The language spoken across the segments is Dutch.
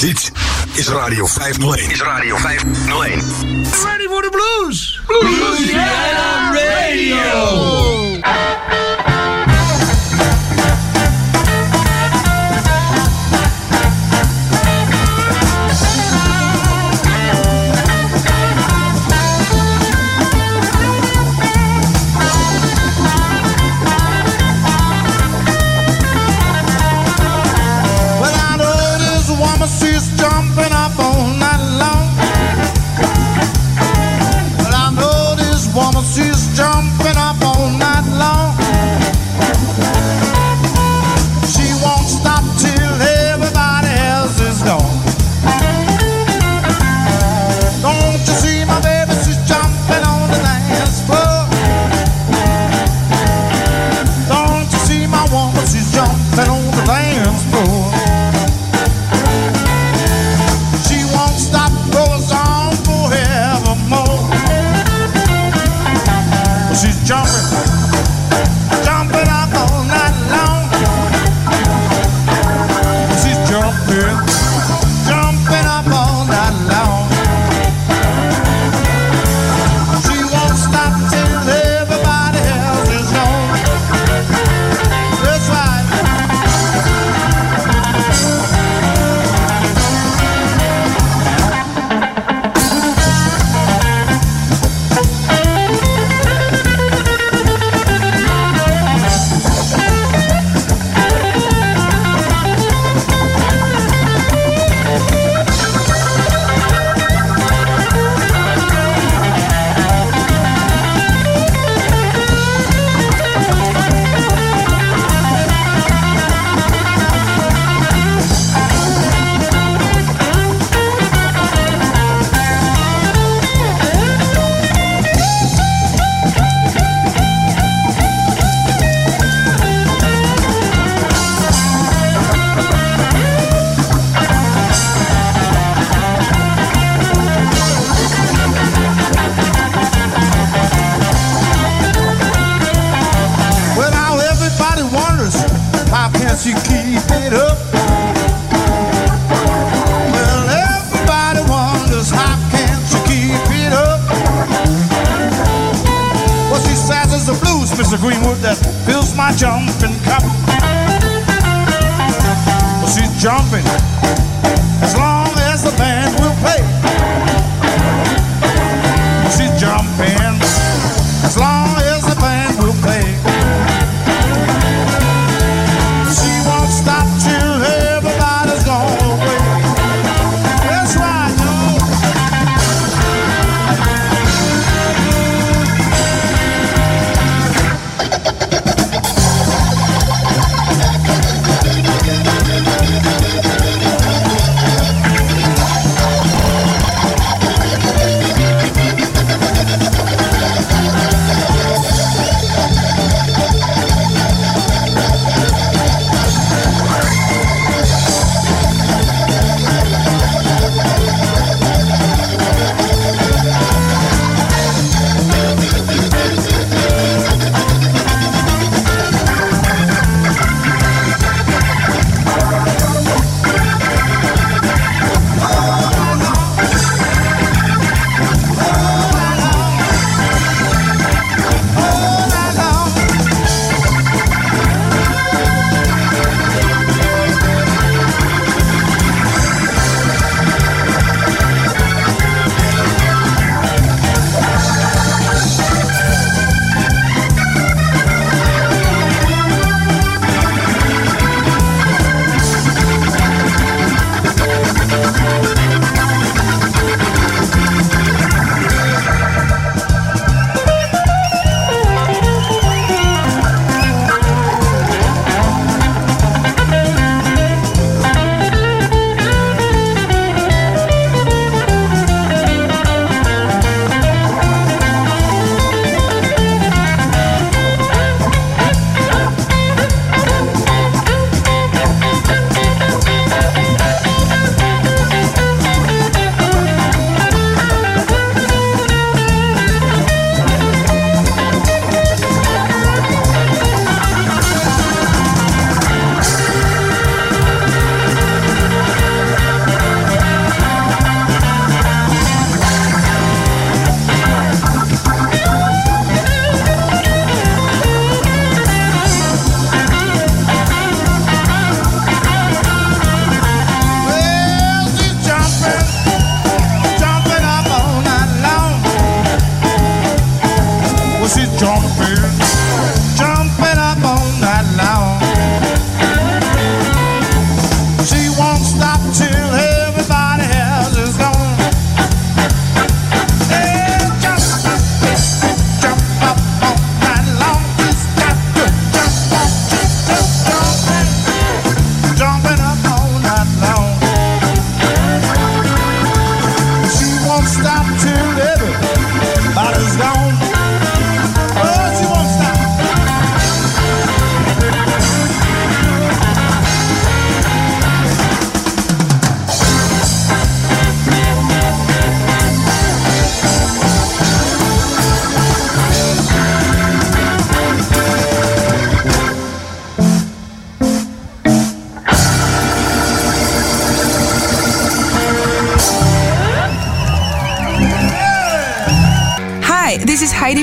Dit is Radio 501. Is Radio 501. Ready for the blues? Blues, blues yeah, radio.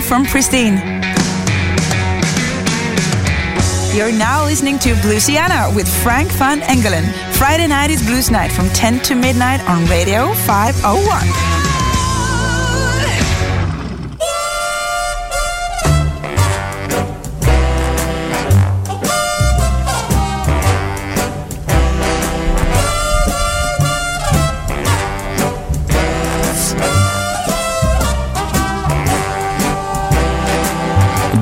From Pristine. You're now listening to Bluesiana with Frank van Engelen. Friday night is Blues Night from 10 to midnight on Radio 501.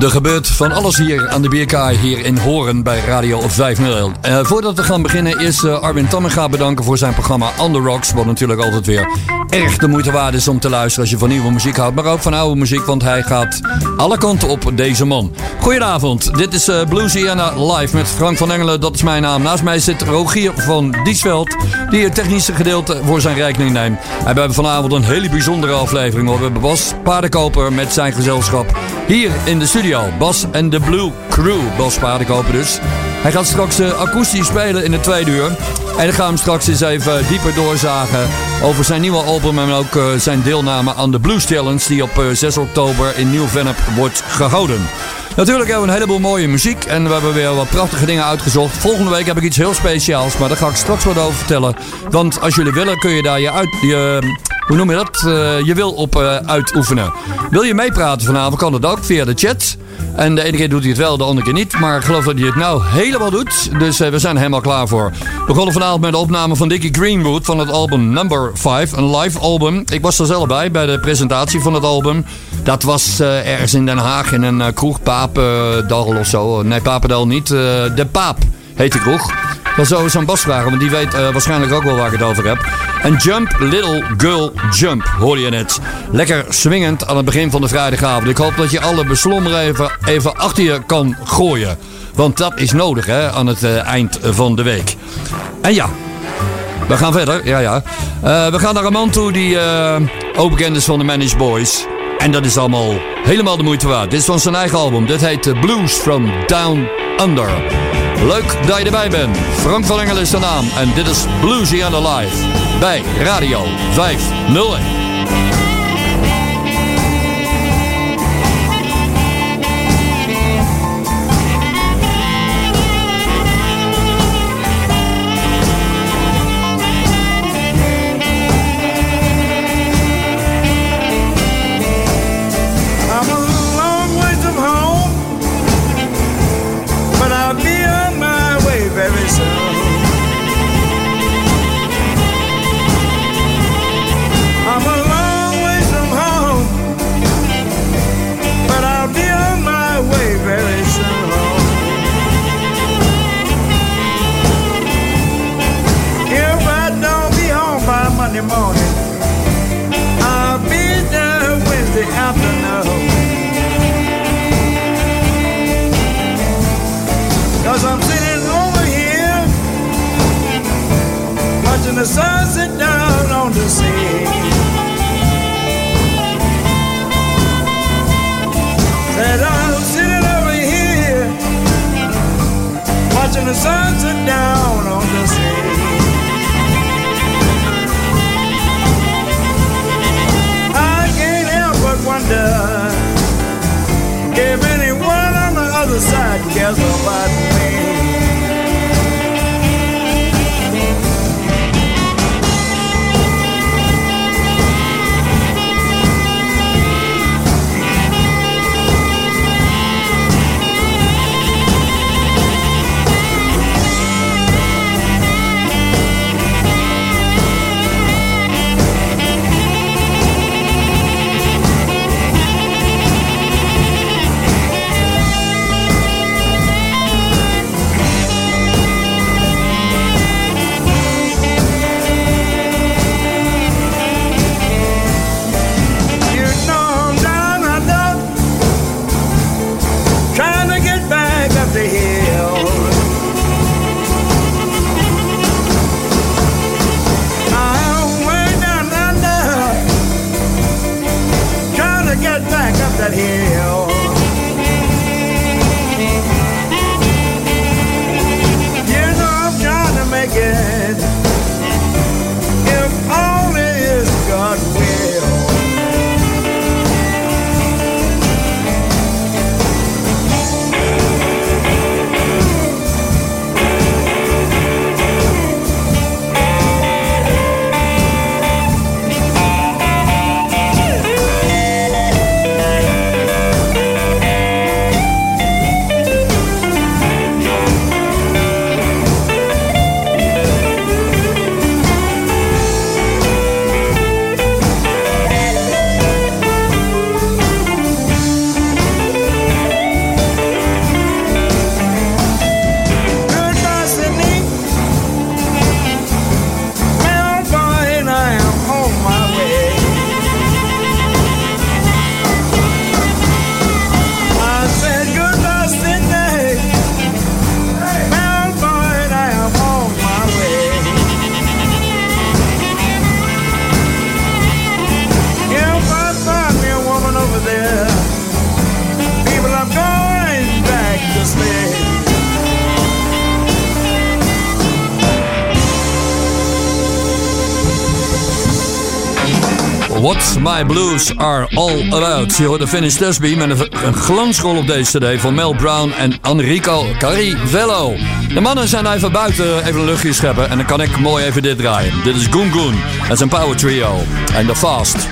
Er gebeurt van alles hier aan de BK hier in Horen bij Radio 50. Uh, voordat we gaan beginnen is uh, Armin Tammenga bedanken voor zijn programma On The Rocks. Wat natuurlijk altijd weer erg de moeite waard is om te luisteren als je van nieuwe muziek houdt. Maar ook van oude muziek, want hij gaat alle kanten op deze man. Goedenavond, dit is uh, Bluesiana Live met Frank van Engelen, dat is mijn naam. Naast mij zit Rogier van Diesveld, die het technische gedeelte voor zijn rekening neemt. En we hebben vanavond een hele bijzondere aflevering. We hebben Bas Paardenkoper met zijn gezelschap hier in de studio. Bas en de Blue Crew, Bas Paardenkoper dus. Hij gaat straks uh, akoestisch spelen in de tweede uur. En dan gaan we hem straks eens even dieper doorzagen over zijn nieuwe album en ook uh, zijn deelname aan de Blues Challenge die op uh, eh, 6 oktober in Nieuw-Vennep wordt gehouden. Natuurlijk hebben we een heleboel mooie muziek en we hebben weer wat prachtige dingen uitgezocht. Volgende week heb ik iets heel speciaals, maar daar ga ik straks wat over vertellen. Want als jullie willen kun je daar je, uit, je hoe noem je dat? Uh, je wil op uh, uitoefenen. Wil je meepraten vanavond, kan dat ook via de chat. En de ene keer doet hij het wel, de andere keer niet. Maar ik geloof dat hij het nou helemaal doet. Dus uh, we zijn er helemaal klaar voor. We begonnen vanavond met de opname van Dickie Greenwood van het album Number 5. Een live album. Ik was er zelf bij, bij de presentatie van het album. Dat was ergens in Den Haag in een kroeg, Papendal of zo. Nee, Papendal niet. de Paap heet die kroeg. Dan zou zo'n Bas vragen, want die weet uh, waarschijnlijk ook wel waar ik het over heb. En Jump Little Girl Jump, hoorde je net. Lekker swingend aan het begin van de vrijdagavond. Ik hoop dat je alle beslommeren even, achter je kan gooien. Want dat is nodig hè, aan het uh, eind van de week. En ja, we gaan verder. Ja, ja. Uh, we gaan naar een man toe die ook bekend is van de Managed Boys. En dat is allemaal helemaal de moeite waard. Dit is van zijn eigen album. Dit heet Blues from Down Under. Leuk dat je erbij bent. Frank van Engel is de naam. En dit is Bluesy and Alive. Bij Radio 501. The sunset down on the sea. Said I'm sitting over here watching the sunset down on the sea. I can't help but wonder if anyone on the other side cares about me. My Blues Are All About. Je hoorde Finish Tesby met een, glansrol op deze cd van Mel Brown en Enrico Carivello. De mannen zijn even buiten, even een luchtje scheppen en dan kan ik mooi even dit draaien. Dit is Goon Goon. Is een power trio. En de Fast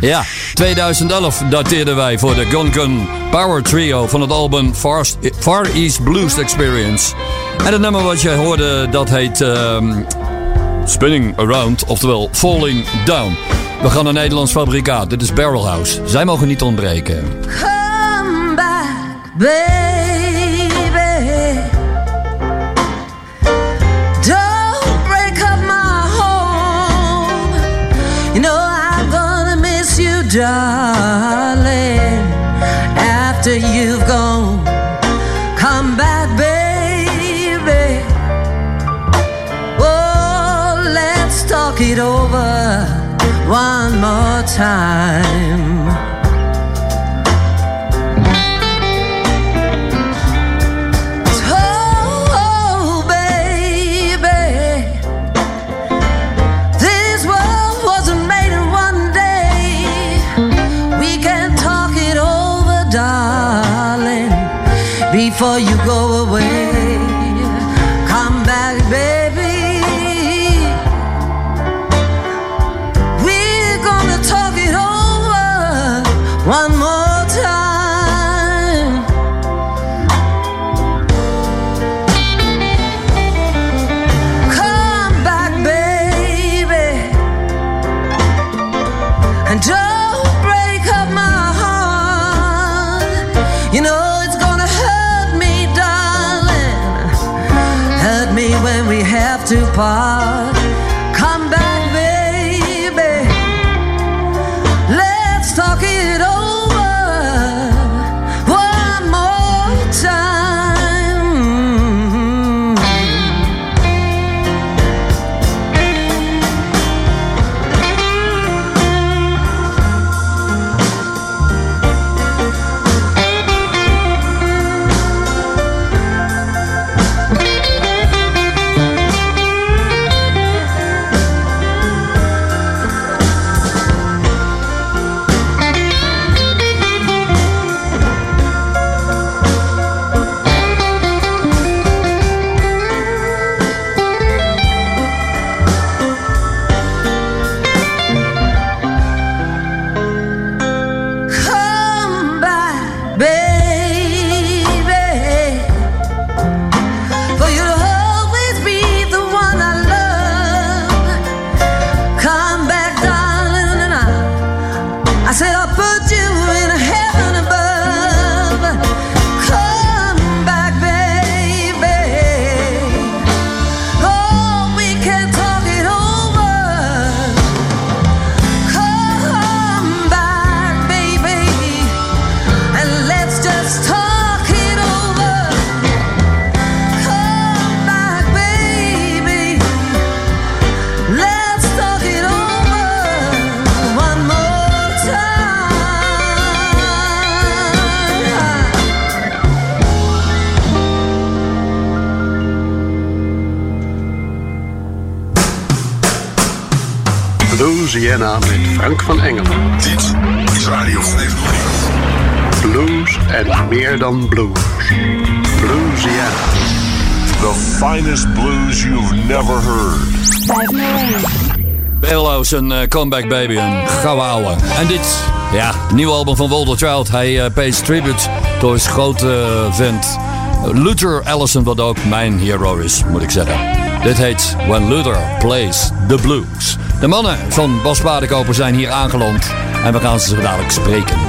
Ja, 2011 dateerden wij voor de Gun Gun Power Trio van het album Far, East Blues Experience. En het nummer wat je hoorde, dat heet um, Spinning Around, oftewel Falling Down. We gaan naar Nederlands fabrikaat. Dit is Barrel House. Zij mogen niet ontbreken. Come back, baby. Darling. After you've gone, come back, baby. Oh, let's talk it over one more time. Louisiana met Frank van Engelen. Dit is Radio 501. Blues en meer dan blues. Louisiana. The finest blues you've never heard. Bailows en eh, Comeback Baby, een gouden ouwe. En dit, ja, nieuw album van Walter Child. Hij eh, pays tribute door zijn grote eh, vent Luther Allison, wat ook mijn hero is, moet ik zeggen. Dit heet When Luther Plays the Blues. De mannen van Bas Paardenkoper zijn hier aangeland en we gaan ze zo dadelijk spreken.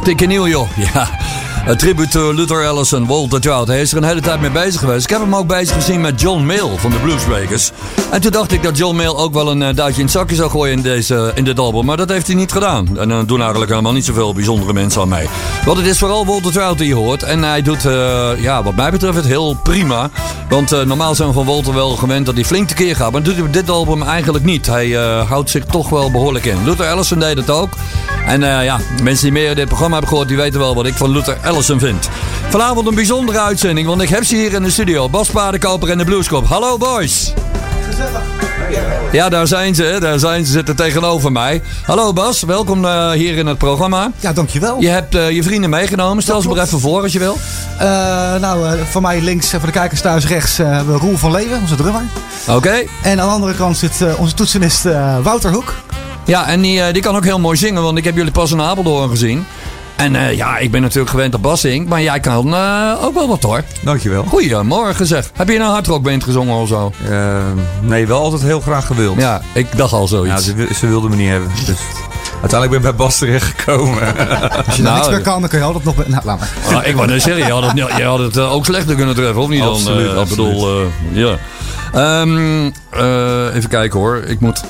Hartstikke nieuw, joh. Ja. Een tribute to Luther Allison, Walter Trout. Hij is er een hele tijd mee bezig geweest. Ik heb hem ook bezig gezien met John Mayle van de Bluesbreakers. En toen dacht ik dat John Mayle ook wel een uh, duitje in het zakje zou gooien in, deze, in dit album. Maar dat heeft hij niet gedaan. En dan doen eigenlijk helemaal niet zoveel bijzondere mensen aan mee. Want het is vooral Walter Trout die je hoort. En hij doet, uh, ja, wat mij betreft, het heel prima. Want normaal zijn we van Walter wel gewend dat hij flink tekeer gaat. Maar dat doet hij op dit album eigenlijk niet. Hij houdt zich toch wel behoorlijk in. Luther Allison deed het ook. En ja, mensen die meer dit programma hebben gehoord, die weten wel wat ik van Luther Allison vind. Vanavond een bijzondere uitzending, want ik heb ze hier in de studio. Bas Paardenkoper en de Blueskop. Hallo boys. Gezellig. Ja, daar zijn ze. Daar zijn ze zitten tegenover mij. Hallo Bas, welkom uh, hier in het programma. Ja, dankjewel. Je hebt uh, je vrienden meegenomen. Stel ze maar even voor als je wil. Uh, nou, van mij links, voor de kijkers thuis rechts, Roel van Leeuwen, onze drummer. Oké. Okay. En aan de andere kant zit onze toetsenist Wouter Hoek. Ja, en die, die kan ook heel mooi zingen, want ik heb jullie pas in Apeldoorn gezien. En uh, ja, ik ben natuurlijk gewend op bassing, maar jij kan uh, ook wel wat hoor. Dankjewel. Goedemorgen zeg. Heb je een hardrockband gezongen of zo? Uh, nee, wel altijd heel graag gewild. Ja, ik dacht al zoiets. Ja, ze, ze wilde me niet hebben. Dus uiteindelijk ben ik bij Bas terechtgekomen. Als je nou, niks meer kan, dan kun je altijd nog... Nou, laat maar. Oh, ik wou net zeggen, je had het, je had het ook slechter kunnen treffen, of niet? Absoluut, dan, absoluut. Ik bedoel, ja. Um, even kijken hoor. Ik moet...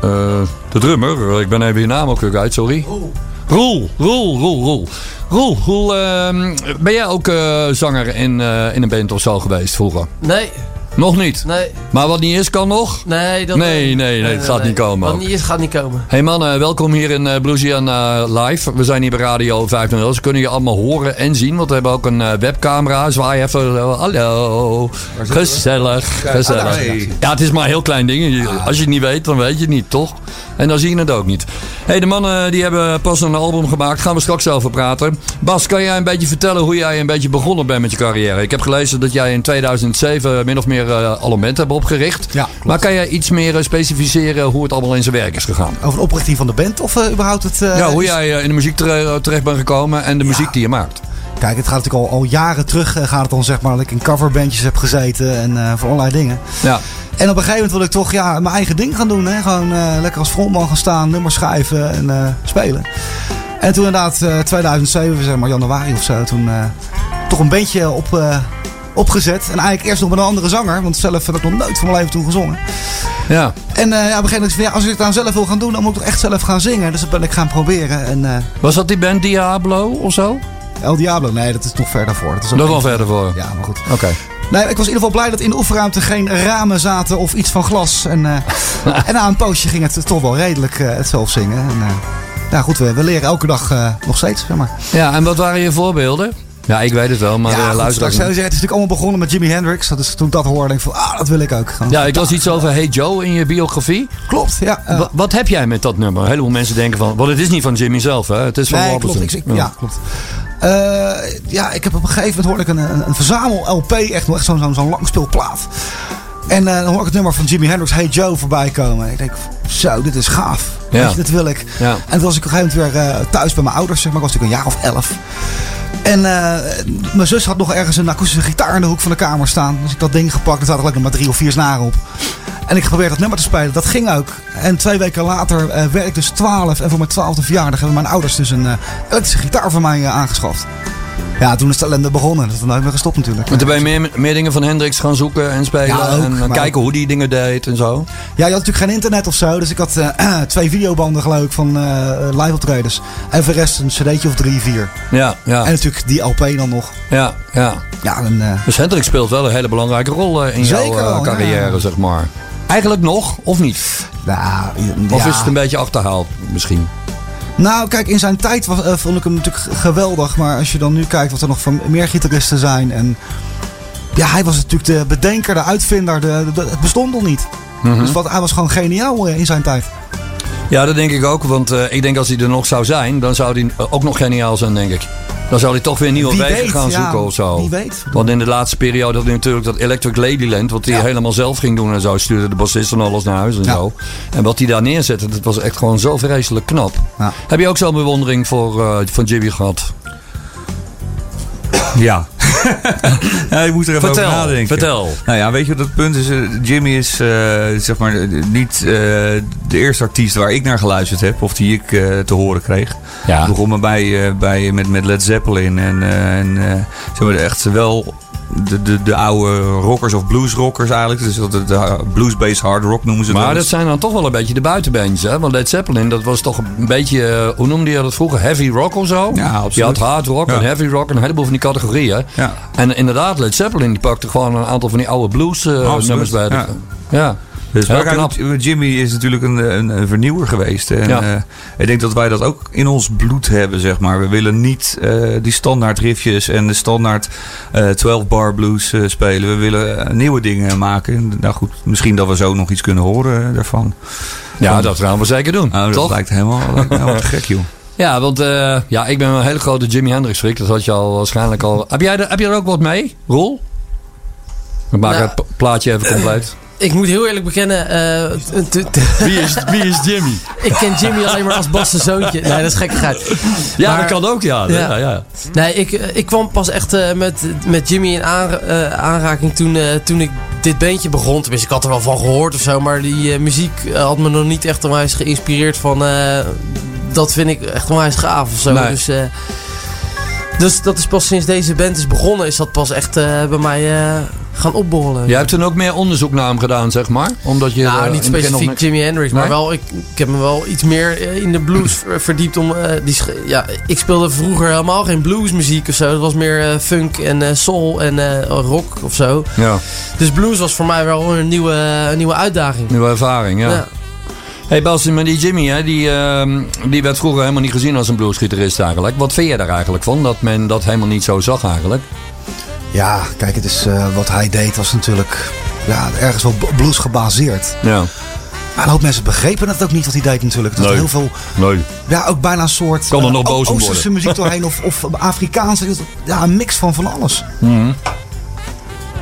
de drummer, ik ben even je naam ook weer uit, sorry. Roel, Roel, Roel, Roel. Roel, Roel uh, ben jij ook uh, zanger in, uh, in een band of zo geweest vroeger? Nee. Nog niet? Nee. Maar wat niet is, kan nog? Nee, dat nee, nee, nee, het gaat nee. niet komen. Wat niet is, gaat niet komen. Hey mannen, welkom hier in uh, Bluesiana Live. We zijn hier bij Radio 5.0. Ze kunnen je allemaal horen en zien, want we hebben ook een uh, webcamera. Zwaai even. Hallo. Gezellig, gezellig. Ja, het is maar een heel klein ding. Als je het niet weet, dan weet je het niet, toch? En dan zie je het ook niet. hey, de mannen die hebben pas een album gemaakt. Gaan we straks over praten. Bas, kan jij een beetje vertellen hoe jij een beetje begonnen bent met je carrière? Ik heb gelezen dat jij in 2007 min of meer al een band hebt opgericht. Ja, maar kan jij iets meer specificeren hoe het allemaal in zijn werk is gegaan? Over de oprichting van de band of uh, überhaupt het... Ja, hoe jij in de muziek terecht, bent gekomen en de ja. muziek die je maakt. Kijk, het gaat natuurlijk al, al jaren terug. gaat het dan zeg maar dat ik in coverbandjes heb gezeten en voor allerlei dingen. Ja. En op een gegeven moment wil ik toch ja, mijn eigen ding gaan doen. Hè? Gewoon uh, lekker als frontman gaan staan, nummers schrijven en uh, spelen. En toen inderdaad, uh, 2007, zeg maar januari of zo, toen toch een beetje op, opgezet. En eigenlijk eerst nog met een andere zanger, want zelf heb ik nog nooit van mijn leven toen gezongen. Ja. En ja, op een gegeven moment van ja, als ik het dan zelf wil gaan doen, dan moet ik toch echt zelf gaan zingen. Dus dat ben ik gaan proberen. En, Was dat die band Diablo of zo? El Diablo, nee, dat is nog verder voor. Dat is nog wel verder voor? Ja, maar goed. Oké. Okay. Nee, ik was in ieder geval blij dat in de oefenruimte geen ramen zaten of iets van glas. En, uh, en na een poosje ging het toch wel redelijk uh, het zelf zingen. En, uh, ja, goed, we, we leren elke dag nog steeds, zeg maar. Ja, en wat waren je voorbeelden? Ja, ik weet het wel, maar ja, uh, luister. Zeggen, het is natuurlijk allemaal begonnen met Jimi Hendrix. Dat is toen ik dat hoorde, denk ik van, ah, dat wil ik ook. Gewoon ja, ik las iets over Hey Joe in je biografie. Klopt, ja. Uh, wat, wat heb jij met dat nummer? Een heleboel mensen denken van, want het is niet van Jimmy zelf, hè? Het is van nee, Robertson. Klopt, ik, ik, ja, klopt. Uh, ja, ik heb op een gegeven moment hoorde ik een, een, een verzamel-LP, echt, echt zo'n zo'n zo langspeelplaat. En uh, dan hoor ik het nummer van Jimi Hendrix, Hey Joe, voorbij komen. Ik denk, zo, dit is gaaf. Ja. Weet je, dat wil ik. Ja. En toen was ik op een gegeven moment weer uh, thuis bij mijn ouders, zeg maar. Ik was natuurlijk een jaar of elf. En uh, mijn zus had nog ergens een akoestische gitaar in de hoek van de kamer staan. Dus ik dat ding gepakt. Er zaten gelijk nog maar drie of vier snaren op. En ik geprobeerde dat nummer te spelen. Dat ging ook. En twee weken later werd ik dus 12. En voor mijn twaalfde verjaardag hebben mijn ouders dus een elektrische gitaar voor mij aangeschaft. Ja, toen is het ellende begonnen. Dat is dan nooit meer gestopt natuurlijk. En toen ben je meer, meer dingen van Hendrix gaan zoeken en spelen. Ja, ook, en kijken hoe die dingen deed en zo. Ja, je had natuurlijk geen internet of zo. Dus ik had uh, twee videobanden geloof ik van uh, live optredens. En voor de rest een cd'tje of drie, vier. Ja, ja. En natuurlijk die LP dan nog. Ja, ja. ja en, uh, dus Hendrix speelt wel een hele belangrijke rol in jouw wel, carrière, ja. zeg maar. Eigenlijk nog, of niet? Nou, of ja. is het een beetje achterhaald misschien? Nou, kijk, in zijn tijd was, uh, vond ik hem natuurlijk geweldig. Maar als je dan nu kijkt wat er nog van meer gitaristen zijn. En ja, hij was natuurlijk de bedenker, de uitvinder. De, de, het bestond nog niet. Mhm. Mm -hmm. Dus wat, hij was gewoon geniaal uh, in zijn tijd. Ja, dat denk ik ook. Want uh, ik denk als hij er nog zou zijn, dan zou hij ook nog geniaal zijn, denk ik. Dan zou hij toch weer nieuwe wie wegen weet, gaan ja, zoeken of zo. Wie weet. Want in de laatste periode had hij natuurlijk dat Electric Ladyland, wat hij ja. helemaal zelf ging doen en zo. Stuurde de bassist en alles naar huis en ja. zo. En wat hij daar neerzette, dat was echt gewoon zo vreselijk knap. Ja. Heb je ook zo'n bewondering voor uh, van Jimmy gehad? Ja. ja, je moet er even Vertel, over nadenken. vertel. Nou ja, weet je wat het punt is? Eh, Jimmy is eh, zeg maar niet eh, de eerste artiest waar ik naar geluisterd heb. Of die ik te horen kreeg. Ja. Ik begon me bij, bij, met, met Led Zeppelin. En, en zeg maar echt wel de, de, de oude rockers of bluesrockers eigenlijk. Dus dat de, de blues-based hard rock noemen ze Maar dat eens. zijn dan toch wel een beetje de buitenbeentjes, hè? Want Led Zeppelin, dat was toch een beetje, eh, hoe noemde je dat vroeger? Heavy rock of zo? Ja, absoluut. Je had hard rock Ja. en heavy rock en een heleboel van die categorieën. Ja. En inderdaad, Led Zeppelin die pakte gewoon een aantal van die oude blues eh, nummers bij. de- ja. ja. Dus. Jimmy is natuurlijk een, een, een vernieuwer geweest. En Ja. eh, ik denk dat wij dat ook in ons bloed hebben, zeg maar. We willen niet eh, die standaard riffjes en de standaard eh 12-bar blues eh, spelen. We willen nieuwe dingen maken. Nou goed, misschien dat we zo nog iets kunnen horen daarvan. Ja, dat gaan we zeker doen. Nou, dat lijkt helemaal, lijkt helemaal te gek, joh. Ja, want eh, ja, ik ben een hele grote Jimi Hendrix freak. Dat had je al waarschijnlijk al. Heb jij, er, heb je er ook wat mee, Roel? We maken Nou, het plaatje even compleet. Ik moet heel eerlijk bekennen. eh, Wie is, wie is Jimmy? ik ken Jimmy alleen maar als Bas' zoontje. Nee, dat is gekkigheid. Ja, Maar- dat kan ook, ja. Ja. ja. ja, Nee, ik, eh, ik kwam pas echt eh, met, met Jimmy in eh, aanraking toen, toen ik dit bandje begon. Tenminste, ik had er wel van gehoord of zo. Maar die muziek had me nog niet echt onwijs geïnspireerd van... dat vind ik echt onwijs gaaf of zo. Nee. Dus, dus dat is pas sinds deze band is begonnen... is dat pas echt bij mij gaan opborrelen. Jij hebt toen ook meer onderzoek naar hem gedaan, zeg maar? Omdat je, Nou, eh, niet nog specifiek niks- Jimi Hendrix, maar Nee? wel, ik, ik heb me wel iets meer eh, in de blues ver- verdiept. Om, eh, die, ja, ik speelde vroeger helemaal geen bluesmuziek of zo. Het was meer funk en soul en rock of zo. Ja, Dus blues was voor mij wel een nieuwe, een nieuwe uitdaging. nieuwe ervaring, ja. Ja. Hey Bas, maar die Jimmy, hè, die, ehm, die werd vroeger helemaal niet gezien als een bluesgitarist eigenlijk. Wat vind je daar eigenlijk van? Dat men dat helemaal niet zo zag eigenlijk? Ja, kijk, het is, eh, wat hij deed was natuurlijk ja, ergens wel blues gebaseerd. Ja. Maar een hoop mensen begrepen het ook niet wat hij deed natuurlijk. Was Nee. heel veel, Nee. ja, ook bijna een soort Kan er eh, nog boos om Oosterse muziek doorheen of, of Afrikaanse. Ja, een mix van van alles.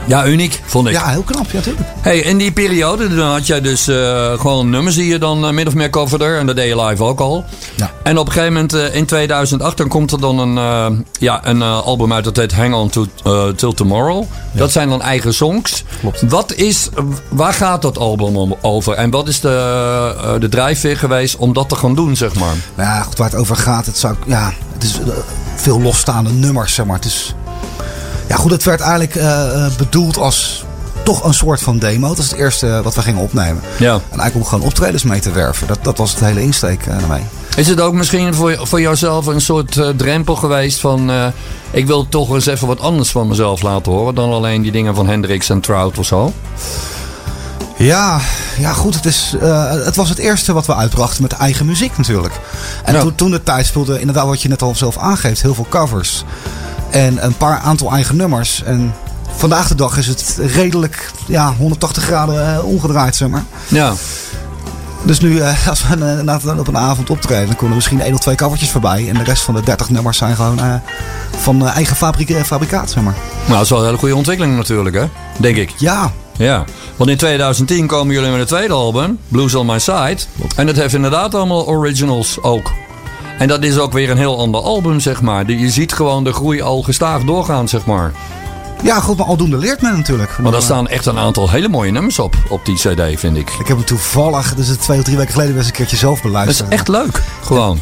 Ja, uniek, vond ik. Ja, heel knap, ja, natuurlijk. Hey, in die periode dan had jij dus eh, gewoon nummers die je dan eh, min of meer coverde. En dat deed je live ook al. Ja. En op een gegeven moment eh, in 2008 dan komt er dan een, ja, een album uit dat heet Hang On to, Till Tomorrow. Dat zijn dan eigen songs. Klopt. Wat is, waar gaat dat album om, over? En wat is de, de drijfveer geweest om dat te gaan doen, zeg maar? Nou ja, goed, waar het over gaat, het, zou, ja, het is veel losstaande nummers, zeg maar. Het is, ja, goed, het werd eigenlijk eh, eh, bedoeld als toch een soort van demo. Dat is het eerste wat we gingen opnemen. Ja. En eigenlijk om gewoon optredens mee te werven. Dat, dat was het hele insteek eh, daarmee. Is het ook misschien voor, voor jouzelf een soort drempel geweest van... ik wil toch eens even wat anders van mezelf laten horen... dan alleen die dingen van Hendrix en Trout of zo? Ja, ja goed. Het, is, het was het eerste wat we uitbrachten met eigen muziek natuurlijk. En Ja. toen, toen de tijd speelde inderdaad wat je net al zelf aangeeft. Heel veel covers. En een paar aantal eigen nummers. En vandaag de dag is het redelijk ja, 180 graden eh, omgedraaid, zeg maar. Ja. Dus nu, eh, als we eh, op een avond optreden, dan komen er misschien één of twee covertjes voorbij. En de rest van de 30 nummers zijn gewoon van eigen fabriek, fabrikaat, zeg maar. Nou, dat is wel een hele goede ontwikkeling natuurlijk, hè? Denk ik. Ja, Ja. Want in 2010 komen jullie met het tweede album, Blues on My Side. En dat heeft inderdaad allemaal originals ook. En dat is ook weer een heel ander album, zeg maar. Je ziet gewoon de groei al gestaag doorgaan, zeg maar. ja goed, maar aldoende leert men natuurlijk. Maar daar staan echt een aantal hele mooie nummers op, op die cd, vind ik. Ik heb hem toevallig, dus twee of drie weken geleden, eens een keertje zelf Dat is beluisterd. echt leuk, gewoon.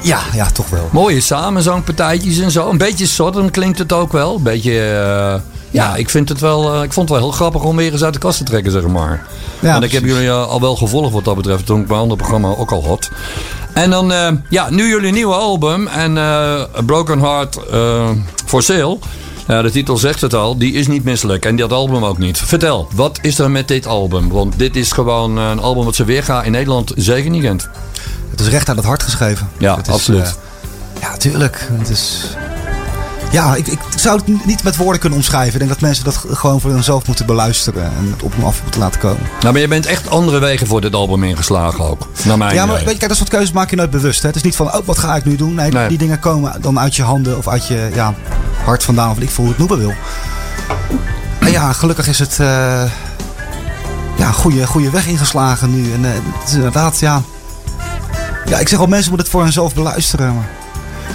Ja, ja, toch wel. Mooie samenzangpartijtjes en zo. Een beetje Southern klinkt het ook wel. Een beetje... eh, ja, ik, vind het wel, eh, ik vond het wel heel grappig om weer eens uit de kast te trekken, zeg maar. Ja, Want ik heb jullie eh, al wel gevolgd wat dat betreft. Toen ik mijn andere programma ook al had. En dan, eh, ja, nu jullie nieuwe album. En Broken Heart for Sale. Ja, de titel zegt het al. Die is niet misselijk. En dat album ook niet. Vertel, wat is er met dit album? Want dit is gewoon een album wat ze weerga in Nederland zeker niet kent. Het is recht aan het hart geschreven. Ja, Het is, absoluut. ja, tuurlijk. Het is... Ja, ik, ik zou het niet met woorden kunnen omschrijven. Ik denk dat mensen dat gewoon voor hunzelf moeten beluisteren. En het op en af moeten laten komen. Nou, maar je bent echt andere wegen voor dit album ingeslagen ook. Naar mijn ja, maar weet je, kijk, dat soort keuzes maak je nooit bewust. Hè? Het is niet van, oh, wat ga ik nu doen? Nee, Nee. die dingen komen dan uit je handen of uit je ja, hart vandaan. Of ik voel hoe het noemen wil. En ja, gelukkig is het eh ja, goede, goede weg ingeslagen nu. En eh, het is inderdaad, ja... Ja, ik zeg al, mensen moeten het voor hunzelf beluisteren. Maar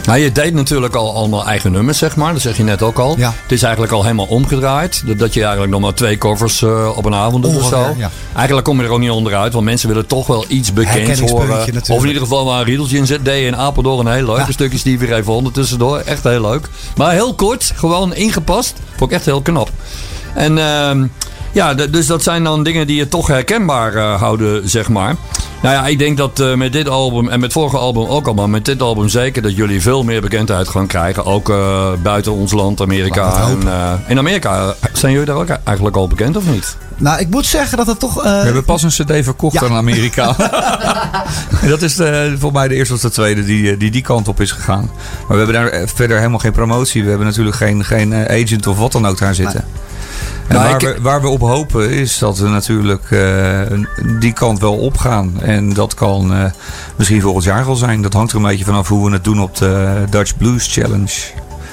Nou, je deed natuurlijk al allemaal eigen nummers, zeg maar. Dat zeg je net ook al. Ja. Het is eigenlijk al helemaal omgedraaid. Dat- je eigenlijk nog maar twee covers eh, op een avond doet of zo. Ja. Eigenlijk kom je er ook niet onderuit. Want mensen willen toch wel iets bekends horen. natuurlijk. Of in ieder geval waar een riedeltje in zit. Deed je in Apeldoorn heel leuk. Ja. Een stukje Stevie Ray Vaughan tussendoor. Echt heel leuk. Maar heel kort. Gewoon ingepast. Vond ik echt heel knap. En ehm, ja, dus dat zijn dan dingen die je toch herkenbaar eh, houden, zeg maar. Nou ja, ik denk dat eh, met dit album en met het vorige album ook al, maar met dit album zeker dat jullie veel meer bekendheid gaan krijgen. Ook eh, buiten ons land, Amerika. En, eh, in Amerika zijn jullie daar ook eigenlijk al bekend of niet? Nou, ik moet zeggen dat het toch... eh, We hebben pas een cd verkocht Ja. aan Amerika. Dat is eh, voor mij de eerste of de tweede die, die die kant op is gegaan. Maar we hebben daar verder helemaal geen promotie. We hebben natuurlijk geen, geen agent of wat dan ook daar zitten. En Nou, waar, ik- we, waar we op hopen is dat we natuurlijk eh, die kant wel opgaan. En dat kan eh, misschien volgend jaar wel zijn. Dat hangt er een beetje vanaf hoe we het doen op de Dutch Blues Challenge.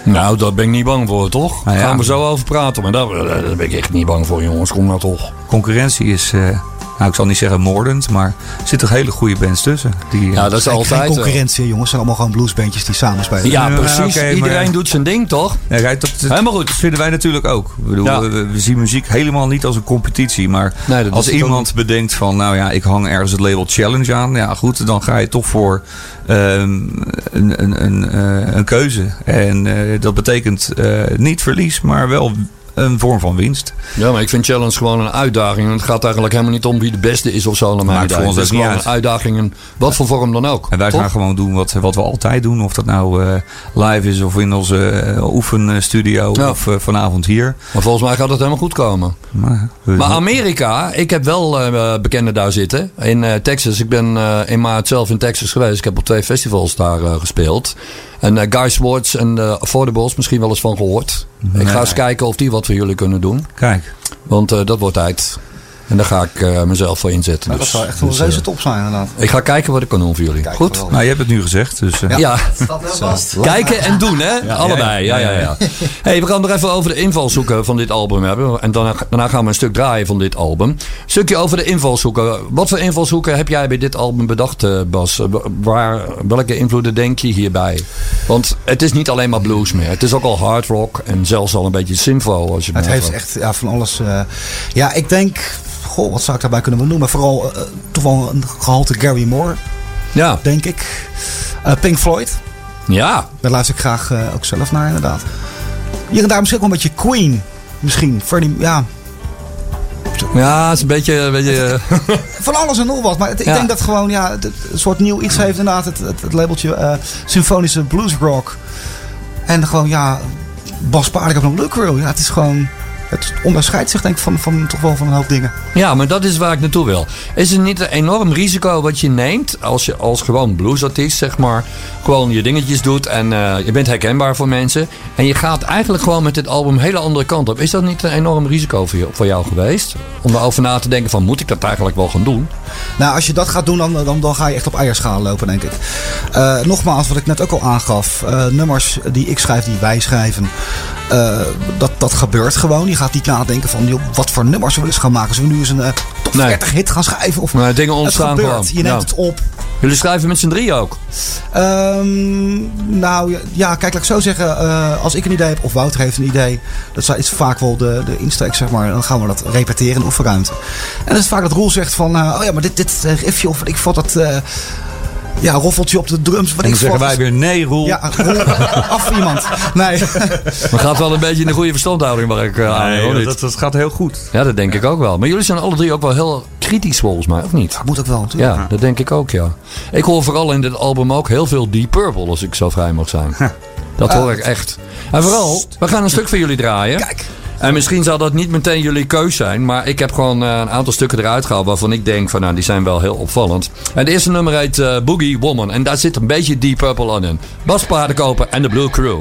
Nou, daar ben ik niet bang voor, toch? Nou ja. Gaan we zo over praten. Maar daar, daar ben ik echt niet bang voor, jongens. Kom nou toch. Concurrentie is, eh, nou ik zal niet zeggen moordend, maar er zitten hele goede bands tussen. Die, Ja, dat is altijd... Geen eh, concurrentie, jongens. Het zijn allemaal gewoon bluesbandjes die samen spelen. Ja, Ja, precies. maar- Iedereen doet zijn ding, toch? Ja, kijk, dat, dat Helemaal goed. vinden wij natuurlijk ook. Ik bedoel, Ja. we, we zien muziek helemaal niet als een competitie. Maar Nee, als ook iemand bedenkt van, nou ja, ik hang ergens het label challenge aan. Ja, goed, dan ga je toch voor ehm, een, een, een, eh, een keuze. En eh, dat betekent eh, niet verlies, maar wel een vorm van winst. Ja, maar ik vind challenge gewoon een uitdaging. En het gaat eigenlijk helemaal niet om wie de beste is of zo. Maakt voor ons Het is gewoon uit. een uitdaging in wat voor vorm dan ook. En wij toch? gaan gewoon doen wat, wat we altijd doen. Of dat nou eh, live is of in onze eh, oefenstudio Ja. of eh, vanavond hier. Maar volgens mij gaat het helemaal goed komen. Maar, Maar Amerika, ik heb wel bekenden daar zitten. In Texas. Ik ben in maart zelf in Texas geweest. Ik heb op twee festivals daar gespeeld. En eh, Guy Swartz en de Affordables, misschien wel eens van gehoord. Ik ga eens kijken of die wat voor jullie kunnen doen. Kijk, Want eh, dat wordt tijd. En daar ga ik eh, mezelf voor inzetten. Nou, dus, dat zou echt een dus, reuze eh, top zijn, inderdaad. ik ga kijken wat ik kan doen voor jullie. Kijk, Goed? geweldig. nou je hebt het nu gezegd. Dus, eh, Ja. Zo. Kijken en doen, hè? Allebei. Ja, ja, ja. Hey, we gaan nog even over de invalshoeken van dit album hebben. En daarna, daarna gaan we een stuk draaien van dit album. Een stukje over de invalshoeken. Wat voor invalshoeken heb jij bij dit album bedacht, eh, Bas? Waar, welke invloeden denk je hierbij? Want het is niet alleen maar blues meer. Het is ook al hard rock en zelfs al een beetje symfo. Als je Het heeft echt ja, van alles. eh, ja, ik denk. Goh, wat zou ik daarbij kunnen noemen? Vooral eh, toch wel een gehalte Gary Moore, Ja, denk ik. Eh, Pink Floyd. ja. Daar luister ik graag eh, ook zelf naar, inderdaad. Hier en daar misschien ook wel een beetje Queen. Misschien. Freddie, ja, Ja, het is een beetje... Een beetje eh, van alles en nog wat. Maar het- ik Ja. denk dat gewoon ja, het, een soort nieuw iets heeft inderdaad. Het, het, het labeltje eh, symfonische bluesrock. En gewoon ja, Bas Paarden op een Crew. Ja, het is gewoon... Het onderscheidt zich denk ik van, van, toch wel van een hoop dingen. Ja, maar dat is waar ik naartoe wil. Is het niet een enorm risico wat je neemt als je als gewoon bluesartiest, zeg maar, gewoon je dingetjes doet en eh, je bent herkenbaar voor mensen. En je gaat eigenlijk gewoon met dit album een hele andere kant op. Is dat niet een enorm risico voor, je, voor jou geweest? Om erover na te denken van, moet ik dat eigenlijk wel gaan doen? Nou, als je dat gaat doen, dan, dan, dan ga je echt op eierschalen lopen, denk ik. Eh, nogmaals, wat ik net ook al aangaf. eh, nummers die ik schrijf, die wij schrijven. dat, dat gebeurt gewoon. Je gaat niet nadenken van, joh, wat voor nummers we eens gaan maken. Zullen we nu eens een eh, top Nee. 40 hit gaan schrijven? Of, dingen ontstaan gewoon. Je neemt Ja. het op. Jullie schrijven met z'n drie ook. Ehm, nou ja, ja, kijk, laat ik zo zeggen. eh, als ik een idee heb of Wouter heeft een idee. Dat is vaak wel de, de insteek, zeg maar. Dan gaan we dat repeteren in de oefenruimte. En dan is vaak dat Roel zegt van... eh, oh ja, maar dit, dit riffje of ik vond dat... ja, roffeltje op de drums. Wat en ik dan zeggen wij weer nee, Roel. Ja, Roel, af iemand. Nee. Maar gaat wel een beetje in de goede verstandhouding waar ik uh, aan Nee, hoor, dat, dat, dat gaat heel goed. Ja, dat denk ik ook wel. Maar jullie zijn alle drie ook wel heel kritisch volgens mij, of niet? Dat moet ook wel natuurlijk. Ja, dat denk ik ook, ja. Ik hoor vooral in dit album ook heel veel Deep Purple, als ik zo vrij mag zijn. Dat hoor ik echt. En vooral, we gaan een stuk voor jullie draaien. Kijk. En misschien zal dat niet meteen jullie keus zijn, maar ik heb gewoon eh, een aantal stukken eruit gehaald waarvan ik denk van nou, die zijn wel heel opvallend. En eerste nummer heet eh, Boogie Woman en daar zit een beetje Deep Purple aan in. Bas Paardenkoper en de Blue Crew.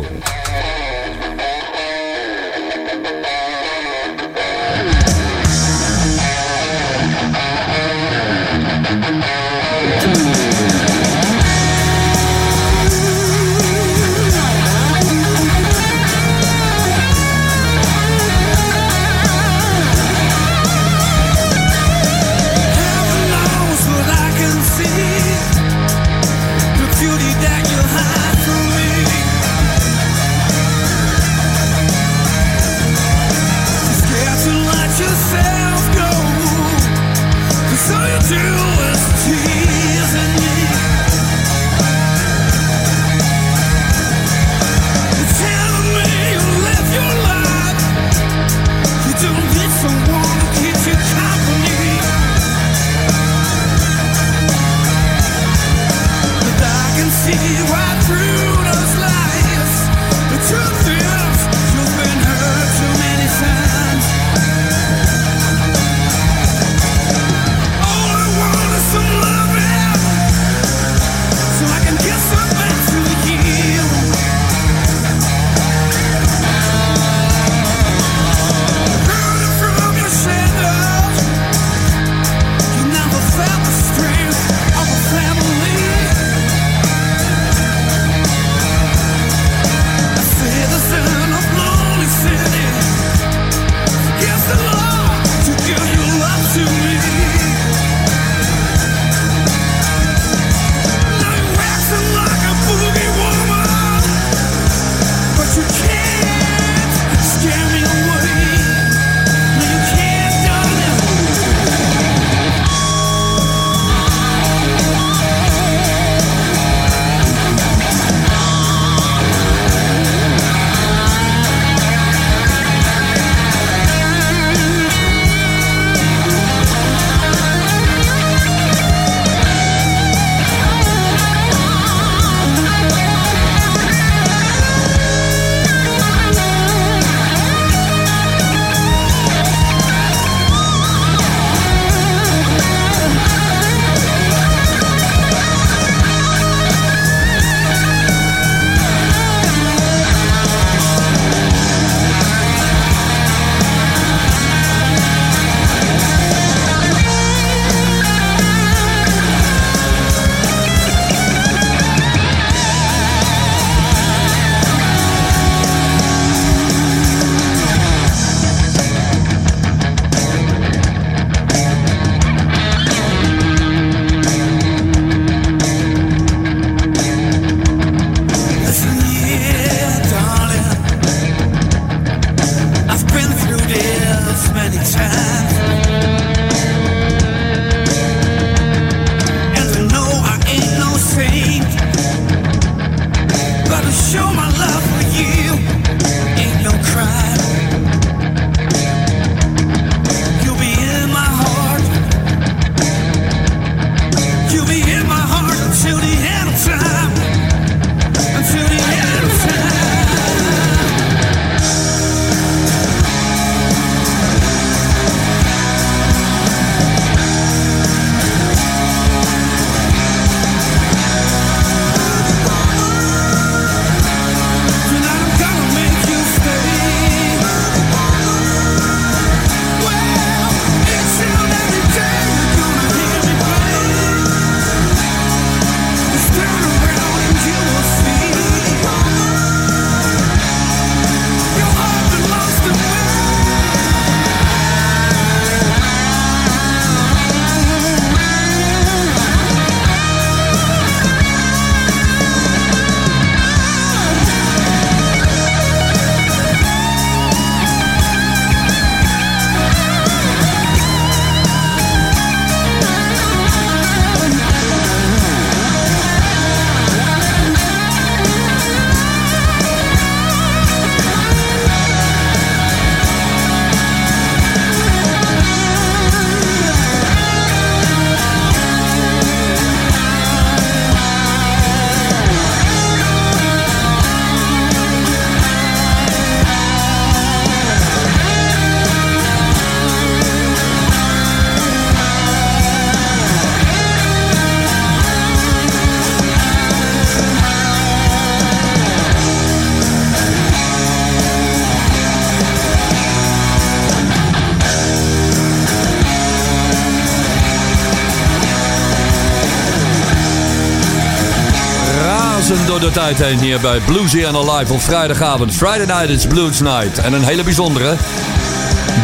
Tijd hier bij Bluesy and Alive op vrijdagavond. Friday night is Blues Night. En een hele bijzondere.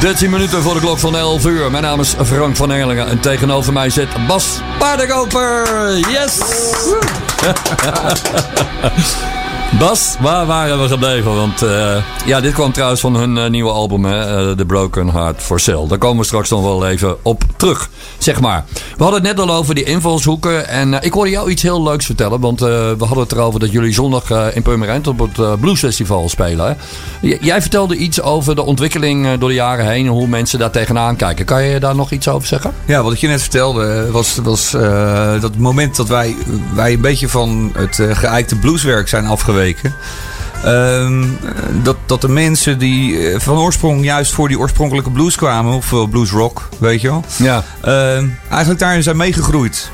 13 minuten voor de klok van 11 uur. Mijn naam is Frank van Engelingen. En tegenover mij zit Bas Paardenkoper. Yes! Bas, waar waren we gebleven? Want uh, ja, dit kwam trouwens van hun uh, nieuwe album, hè? Uh, The Broken Heart for Sale. Daar komen we straks nog wel even op terug, zeg maar. We hadden het net al over die invalshoeken. En ik hoorde jou iets heel leuks vertellen. Want we hadden het erover dat jullie zondag in Purmerend op het Bluesfestival spelen. Jij vertelde iets over de ontwikkeling door de jaren heen. En hoe mensen daar tegenaan kijken. Kan je daar nog iets over zeggen? Ja, wat ik je net vertelde was, was dat moment dat wij, wij een beetje van het geëikte blueswerk zijn afgewezen Uh, dat, dat de mensen die eh, van oorsprong juist voor die oorspronkelijke blues kwamen, of blues rock, weet je wel. Ja. Uh, eigenlijk daarin zijn meegegroeid.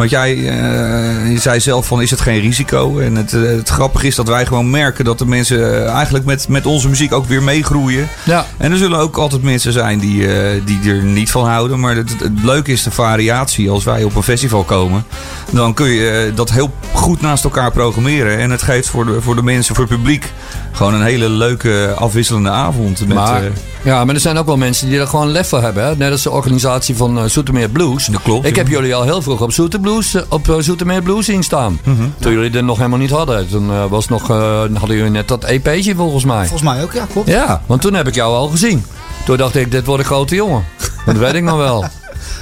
Want jij uh, je zei zelf van is het geen risico? En het, uh, het grappige is dat wij gewoon merken dat de mensen eigenlijk met, met onze muziek ook weer meegroeien. Ja. En er zullen ook altijd mensen zijn die, uh, die er niet van houden. Maar het, het, leuke is de variatie. Als wij op een festival komen, dan kun je dat heel goed naast elkaar programmeren. En het geeft voor de, voor de mensen, voor het publiek, gewoon een hele leuke afwisselende avond. Met, maar, ja, maar er zijn ook wel mensen die er gewoon lef voor hebben. Hè? Net als de organisatie van Zoetermeer Blues. Dat klopt. Ik heb jullie al heel vroeg op Zoeter Blues, op uh, Zoetermeer Blues zien staan. Mm -hmm. Toen jullie er nog helemaal niet hadden. Toen uh, was nog, hadden jullie net dat EP'tje volgens mij. Volgens mij ook, ja, klopt. Ja, want toen heb ik jou al gezien. Toen dacht ik, dit wordt een grote jongen. Dat weet ik nog wel.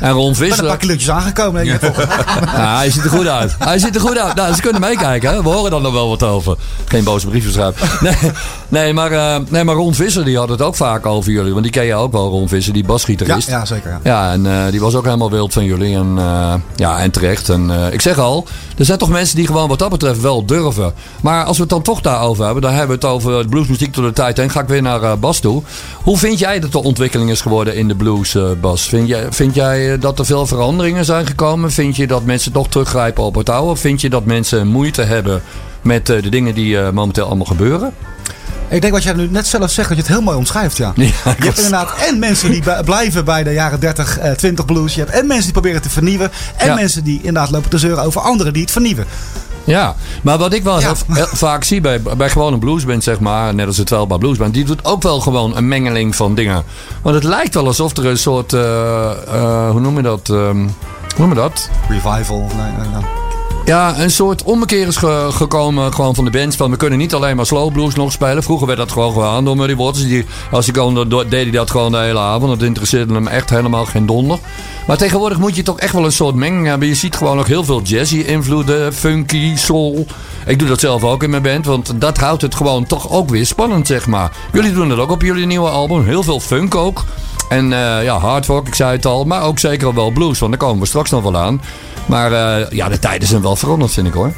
En Ron Visser... Met een paar kilotjes aangekomen. Ja. ja, hij ziet er goed uit. Hij ziet er goed uit. Nou, ze kunnen meekijken. Hè? We horen er nog wel wat over. Geen boze briefjes schrijven. Nee, nee, maar, uh, nee, maar Ron Visser die had het ook vaak over jullie. Want die ken je ook wel, Ron Visser, die basgitarist. Ja, ja zeker. Ja, ja en uh, die was ook helemaal wild van jullie. En, uh, ja, en terecht. En ik zeg al, er zijn toch mensen die gewoon wat dat betreft wel durven. Maar als we het dan toch daarover hebben, dan hebben we het over de bluesmuziek door de tijd heen. Ga ik weer naar Bas toe. Hoe vind jij dat de ontwikkeling is geworden in de blues, Bas? Vind jij, vind jij dat er veel veranderingen zijn gekomen? Vind je dat mensen toch teruggrijpen op het oude? Vind je dat mensen moeite hebben met de dingen die momenteel allemaal gebeuren? Ik denk wat jij nu net zelf zegt, dat je het heel mooi omschrijft. Ja. ja je hebt inderdaad en mensen die blijven bij de jaren 30, uh, 20 blues. Je hebt en mensen die proberen te vernieuwen. En ja. mensen die inderdaad lopen te zeuren over anderen die het vernieuwen. Ja, maar wat ik wel ja. heel, vaak zie bij, bij gewoon een bluesband, zeg maar, net als het wel bij bluesband, die doet ook wel gewoon een mengeling van dingen. Want het lijkt wel alsof er een soort, uh, uh, hoe noem je dat? Um, hoe noem je dat? Revival. Nee, nee, nee. Ja, een soort ommekeer is ge gekomen gewoon van de bands. We kunnen niet alleen maar slow blues nog spelen. Vroeger werd dat gewoon gedaan door Muddy Waters. Die, als hij kon, deed hij dat gewoon de hele avond. Dat interesseerde hem echt helemaal geen donder. Maar tegenwoordig moet je toch echt wel een soort menging hebben. Je ziet gewoon ook heel veel jazzy-invloeden, funky, soul. Ik doe dat zelf ook in mijn band, want dat houdt het gewoon toch ook weer spannend, zeg maar. Jullie doen dat ook op jullie nieuwe album. Heel veel funk ook. En uh, ja, hard rock, ik zei het al. Maar ook zeker wel blues, want daar komen we straks nog wel aan. Maar uh, ja, de tijden zijn wel veranderd, vind ik hoor.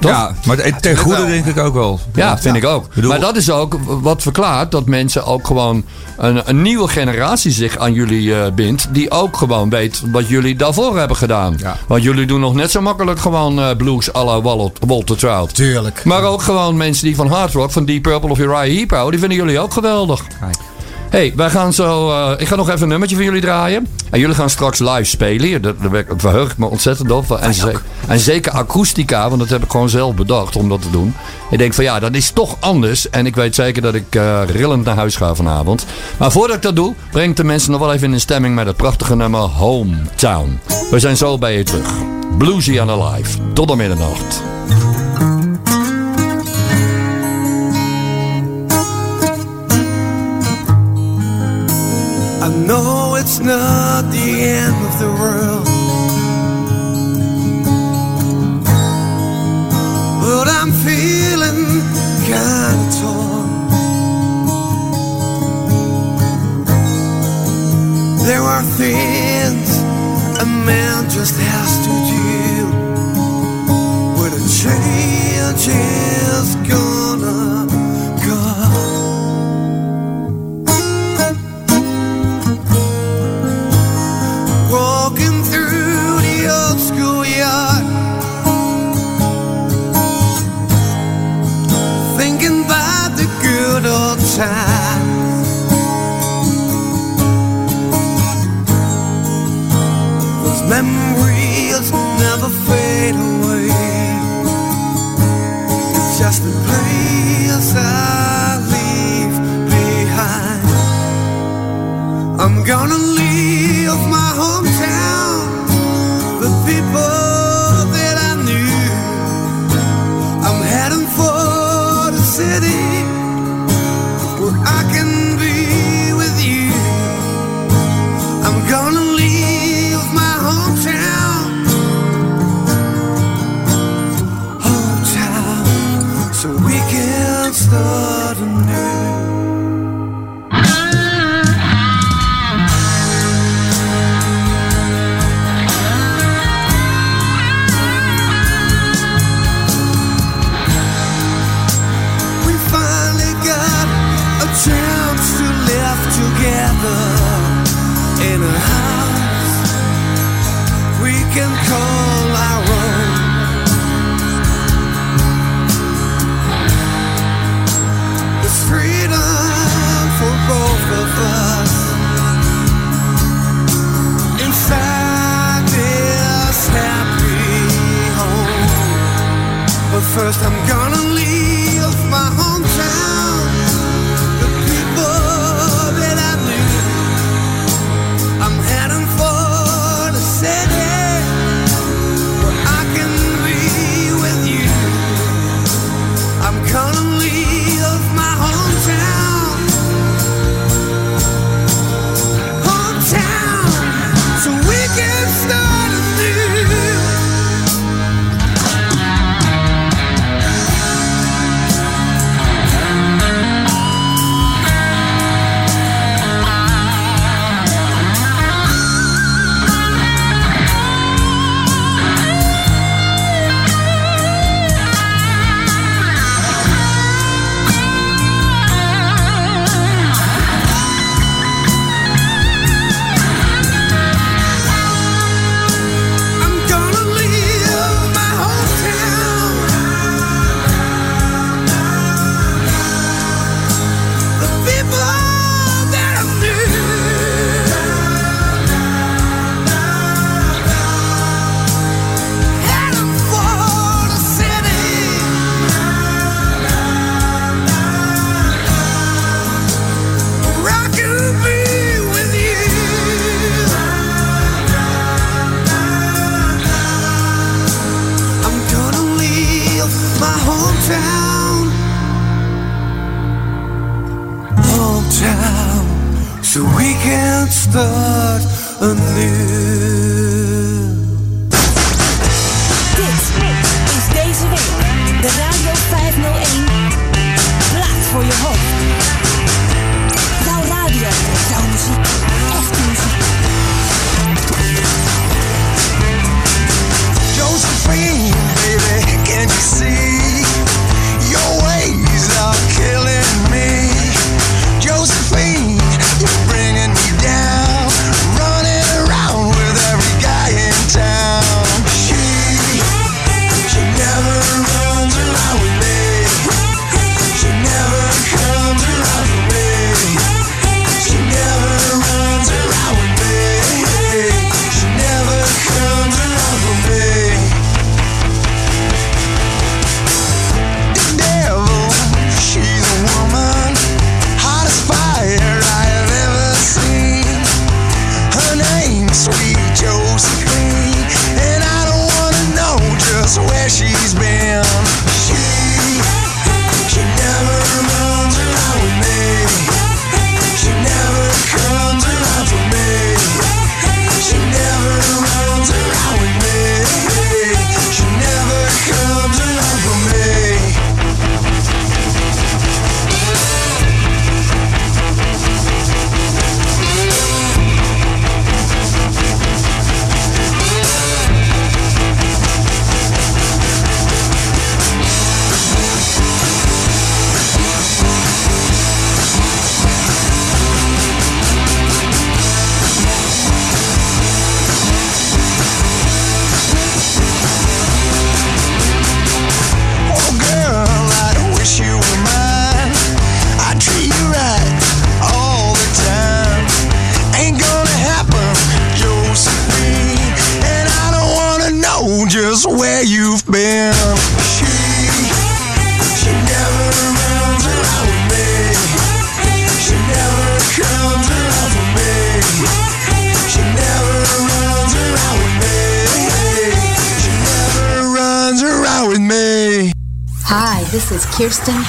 Toch? Ja, maar ten goede denk ik ook wel. Ja, vind ja. ik ook. Bedoel... Maar dat is ook wat verklaart dat mensen ook gewoon een, een nieuwe generatie zich aan jullie uh, bindt. Die ook gewoon weet wat jullie daarvoor hebben gedaan. Ja. Want jullie doen nog net zo makkelijk gewoon uh, blues à la Walter Trout. Tuurlijk. Maar ook gewoon mensen die van hard rock, van Deep Purple of Uriah Heep houden, die vinden jullie ook geweldig. Kijk. Hey, wij gaan zo. Uh, ik ga nog even een nummertje van jullie draaien. En jullie gaan straks live spelen. Dat, daar verheug ik me ontzettend op. En, ze, en zeker akoestica, want dat heb ik gewoon zelf bedacht om dat te doen. Ik denk van ja, dat is toch anders. En ik weet zeker dat ik uh, rillend naar huis ga vanavond. Maar voordat ik dat doe, breng ik de mensen nog wel even in een stemming met het prachtige nummer Hometown. We zijn zo bij je terug. Bluesy and Alive. Tot aan middernacht. I know it's not the end of the world. But I'm feeling kinda torn. There are things a man just has to time. Those memories never fade away. It's just the place I leave behind. I'm gonna leave my hometown, the people. I can Kirsten.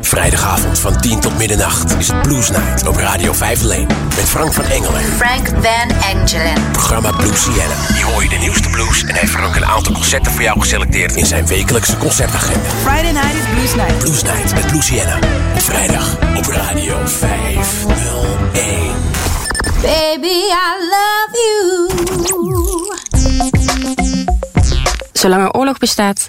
Vrijdagavond van 10 tot middernacht is het Blues Night op Radio 501. Met Frank van Engelen. Frank Van Engelen. Programma Blues Sienna. Hier hoor je de nieuwste blues en heeft Frank een aantal concerten voor jou geselecteerd in zijn wekelijkse concertagenda. Friday night is Blues Night. Blues Night met Blues Sienna. Vrijdag op Radio 501. Baby, I love you. Zolang er oorlog bestaat,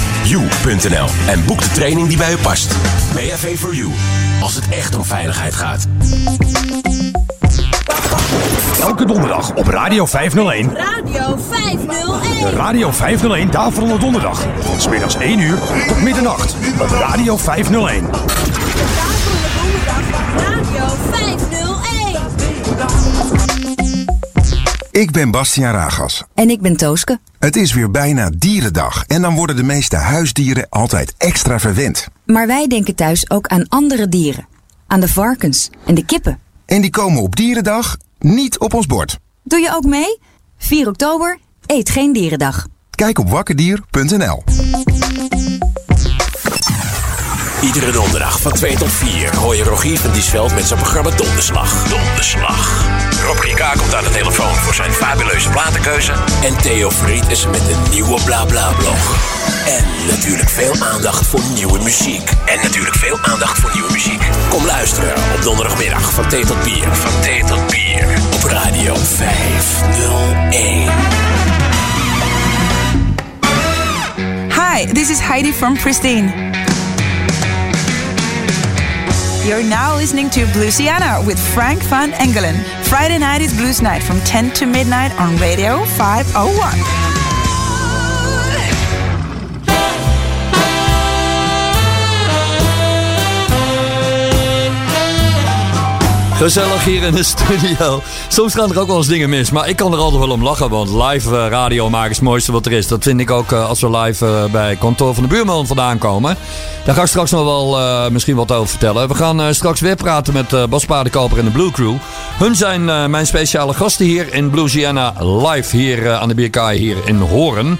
www.bav-4-u.nl en boek de training die bij u past. BHV for You, als het echt om veiligheid gaat. Elke donderdag op Radio 501. Radio 501. De Radio 501 Daverende Donderdag. Van smiddags 1 uur tot middernacht op Radio 501. Ik ben Bastiaan Ragas. En ik ben Tooske. Het is weer bijna dierendag en dan worden de meeste huisdieren altijd extra verwend. Maar wij denken thuis ook aan andere dieren. Aan de varkens en de kippen. En die komen op dierendag niet op ons bord. Doe je ook mee? 4 oktober, eet geen dierendag. Kijk op wakkerdier.nl. Iedere donderdag van 2 tot 4 hoor je Rogier van Diesveld met zijn programma Donderslag. Donderslag. Rob Rika komt aan de telefoon voor zijn fabuleuze platenkeuze. En Theo Fried is met een nieuwe BlaBla-blog. En natuurlijk veel aandacht voor nieuwe muziek. En natuurlijk veel aandacht voor nieuwe muziek. Kom luisteren op donderdagmiddag van thee tot bier. Van thee tot bier. Op Radio 501. Hi, this is Heidi from Pristine. You're now listening to Bluesiana with Frank Van Engelen. Friday night is Blues Night from 10 to midnight on Radio 501. Gezellig hier in de studio. Soms gaan er ook wel eens dingen mis. Maar ik kan er altijd wel om lachen. Want live eh, radio maken is het mooiste wat er is. Dat vind ik ook eh, als we live eh, bij kantoor van de buurman vandaan komen. Daar ga ik straks nog wel misschien wat over vertellen. We gaan straks weer praten met eh, Bas Paardenkoper en de Blue Crew. Hun zijn mijn speciale gasten hier in Bluesiana live hier aan de Bierkaai hier in Horen.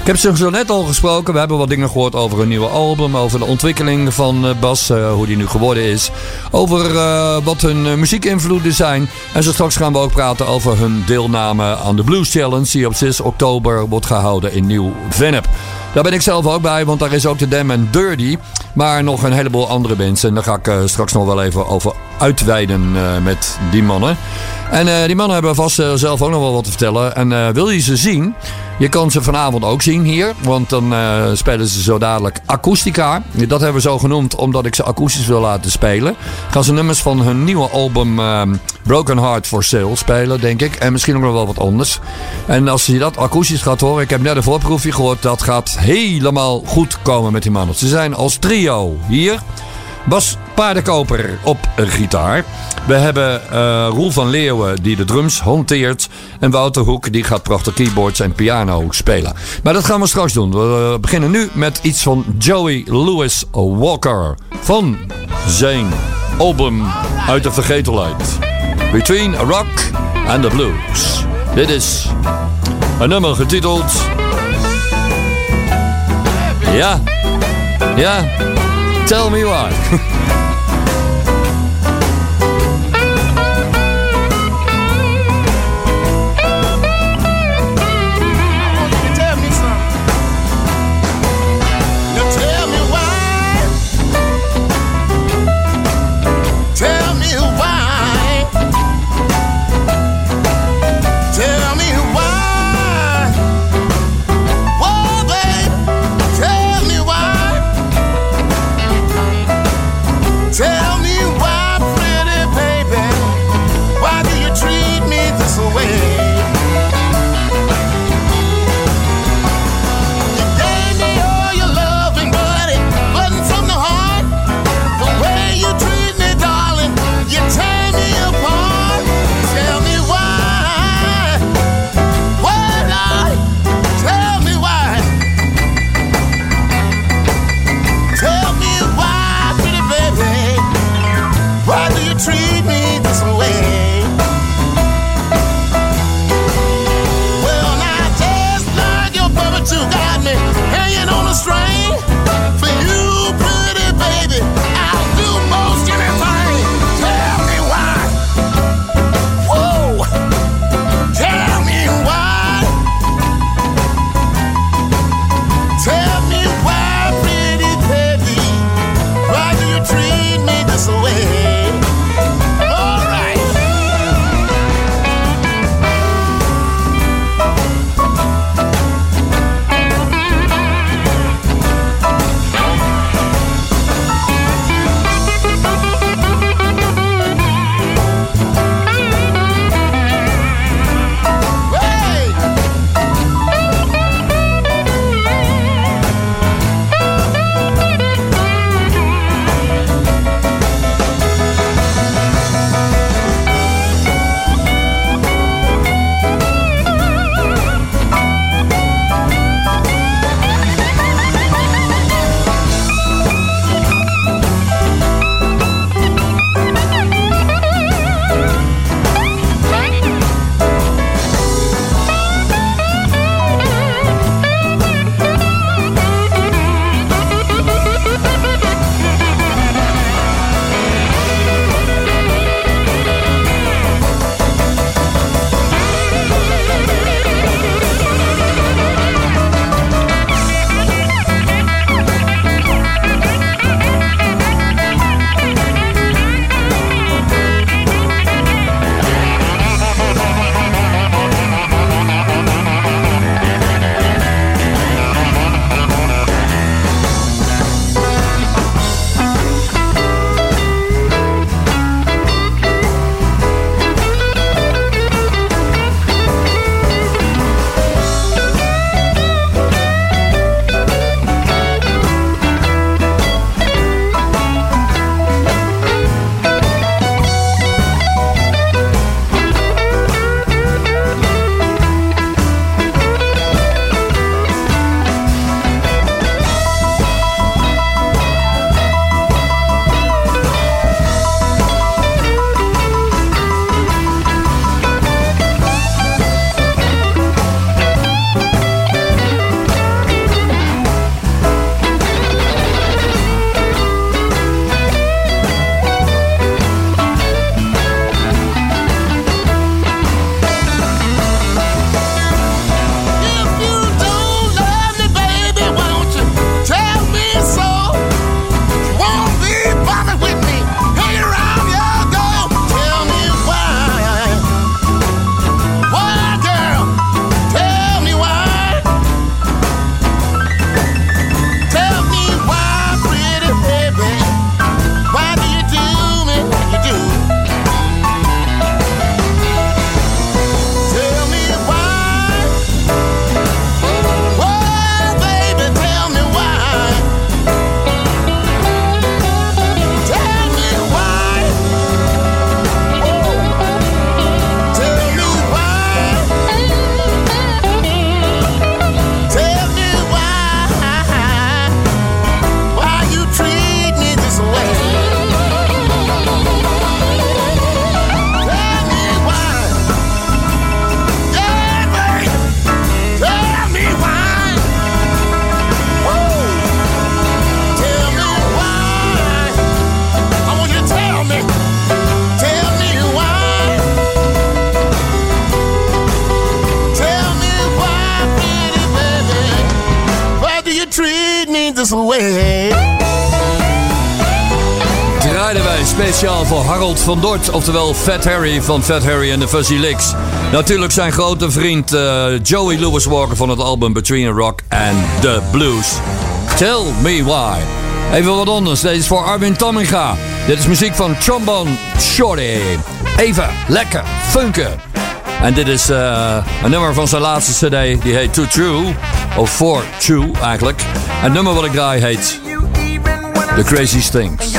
Ik heb ze zo net al gesproken. We hebben wat dingen gehoord over hun nieuwe album. Over de ontwikkeling van Bas. hoe die nu geworden is. Over wat hun muziekinvloeden zijn. En zo straks gaan we ook praten over hun deelname aan de Blues Challenge. Die op 6 oktober wordt gehouden in Nieuw-Vennep. Daar ben ik zelf ook bij, want daar is ook de Dam and Dirty. Maar nog een heleboel andere mensen. En daar ga ik eh, straks nog wel even over uitweiden eh, met die mannen. En eh, die mannen hebben vast zelf ook nog wel wat te vertellen. En wil je ze zien? Je kan ze vanavond ook zien hier. Want dan spelen ze zo dadelijk Acoustica. Dat hebben we zo genoemd omdat ik ze akoestisch wil laten spelen. Gaan ze nummers van hun nieuwe album eh, Broken Heart for Sale spelen, denk ik. En misschien ook nog wel wat anders. En als je dat akoestisch gaat horen, ik heb net een voorproefje gehoord. Dat gaat helemaal goed komen met die mannen. Ze zijn als trio hier. Bas Paardenkoper op gitaar. We hebben eh, Roel van Leeuwen die de drums hanteert. En Wouter Hoek die gaat prachtig keyboards en piano spelen. Maar dat gaan we straks doen. We beginnen nu met iets van Joey Lewis Walker. Van zijn album uit de vergetelheid. Between a Rock and the Blues. Dit is een nummer getiteld... Ja, ja, tell me why. Harold van Dort, oftewel Fat Harry van Fat Harry en de Fuzzy Licks. Natuurlijk zijn grote vriend eh, Joey Lewis Walker van het album Between a Rock and the Blues. Tell me why. Even wat anders, deze is voor Armin Tamminga. Dit is muziek van Trombone Shorty. Even lekker funken. En dit is eh, een nummer van zijn laatste cd, die heet Too True. Of For True eigenlijk. En het nummer wat ik draai heet The Craziest Things.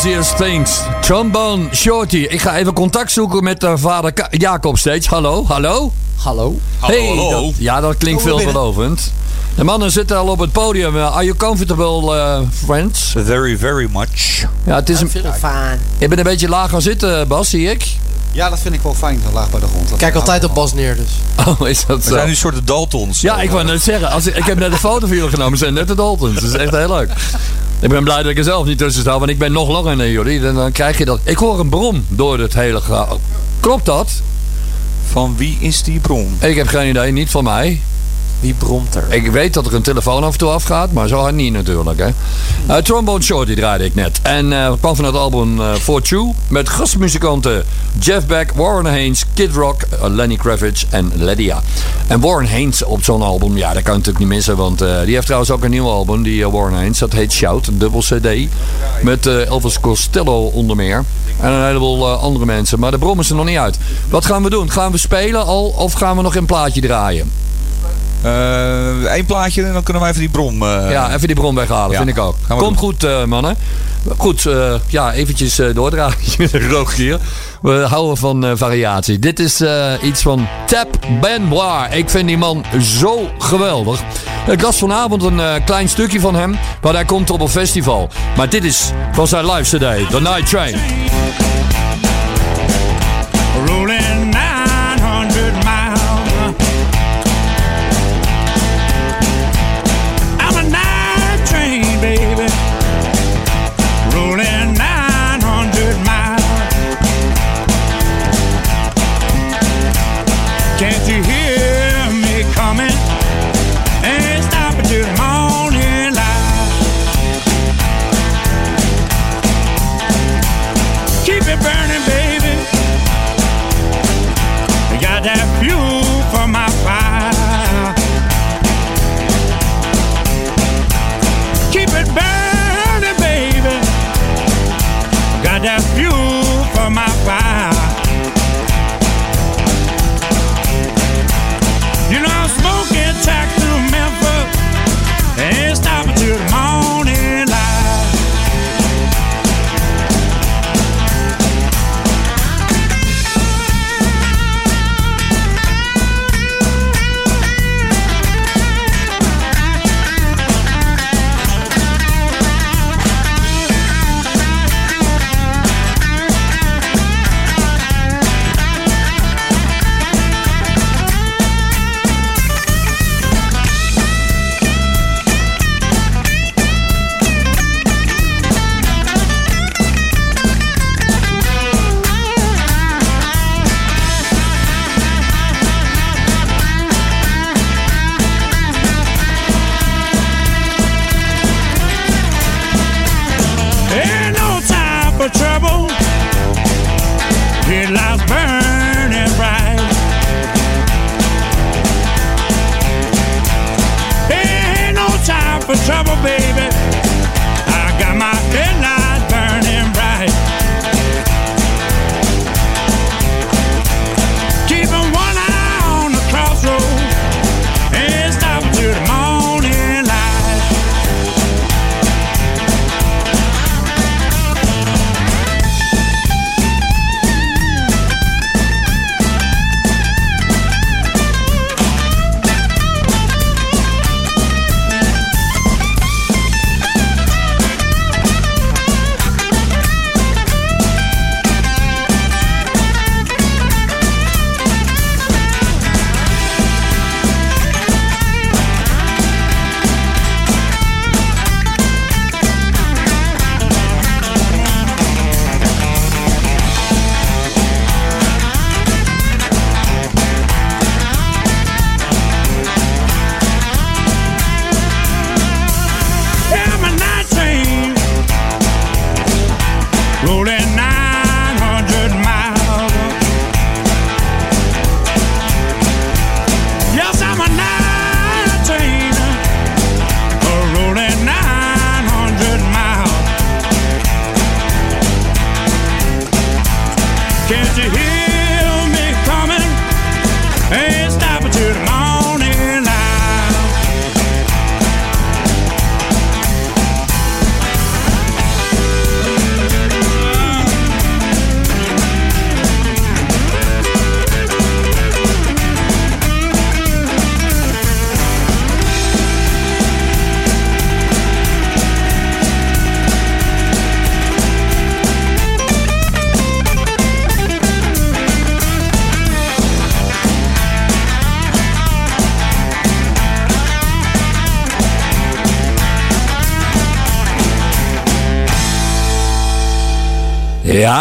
Craziest Things. Trombone Shorty. Ik ga even contact zoeken met uh, vader Ka- Jacob steeds. Hallo, hallo? Hallo? Hey, hallo. dat- ja, dat klinkt veelbelovend. De mannen zitten al op het podium. Uh, Are you comfortable, uh, friends? Very, very much. Ja, het is een... fijn. Je bent een beetje laag gaan zitten, Bas, zie ik. Ja, dat vind ik wel fijn, laag bij de grond. Dat Kijk altijd op Bas neer dus. Oh, is dat We zo? zijn nu een soort Daltons. Ja, ik wou net zeggen. Als ik, ik heb net een foto van jullie genomen. Ze zijn net de Daltons. Dat is echt heel leuk. Ik ben blij dat ik er zelf niet tussen sta. Want ik ben nog langer dan jullie. En dan krijg je dat... Ik hoor een brom door het hele... gra- Klopt dat? Van wie is die bron? Ik heb geen idee. Niet van mij. Wie bromt er? Ik weet dat er een telefoon af en toe afgaat, maar zo hard niet natuurlijk. Hè. Eh, Trombone Shorty draaide ik net. En eh kwam van het album eh For True met gastmuzikanten Jeff Beck, Warren Haynes, Kid Rock, eh, Lenny Kravitz en Lydia. En Warren Haynes op zo'n album, ja, dat kan je natuurlijk niet missen. Want eh, die heeft trouwens ook een nieuw album, die eh, Warren Haynes. Dat heet Shout, een dubbel cd. Met eh, Elvis Costello onder meer. En een heleboel eh, andere mensen. Maar de brom is er nog niet uit. Wat gaan we doen? Gaan we spelen al of gaan we nog een plaatje draaien? Eén plaatje en dan kunnen wij even die brom... eh, Ja, even die bron weghalen, ja. vind ik ook. Komt doen. goed, eh, mannen. Goed, eh, ja, eventjes eh doordraaien de Rogier. We houden van eh, variatie. Dit is eh, iets van Tap Benoit. Ik vind die man zo geweldig. Ik las vanavond een eh, klein stukje van hem, waar hij komt op een festival. Maar dit is van zijn live CD, The Night Train.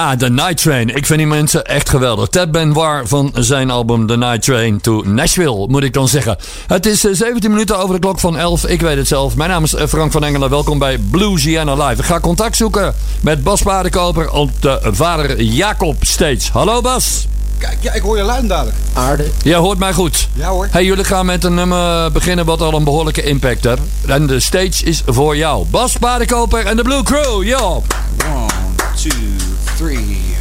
Ja, The Night Train. Ik vind die mensen echt geweldig. Ted Benoit van zijn album The Night Train to Nashville, moet ik dan zeggen. Het is eh, 17 minuten over de klok van 11. Ik weet het zelf. Mijn naam is eh, Frank van Engelen. Welkom bij Bluesiana Live. Ik ga contact zoeken met Bas Paardenkoper op de Vader Jacob Stage. Hallo Bas. Kijk, ja, ik hoor je luid dadelijk. Aarde. Jij hoort mij goed. Ja hoor. Hey, jullie gaan met een nummer beginnen wat al een behoorlijke impact heeft. En de stage is voor jou. Bas Paardenkoper en de Blue Crew. Yo. One, two, three.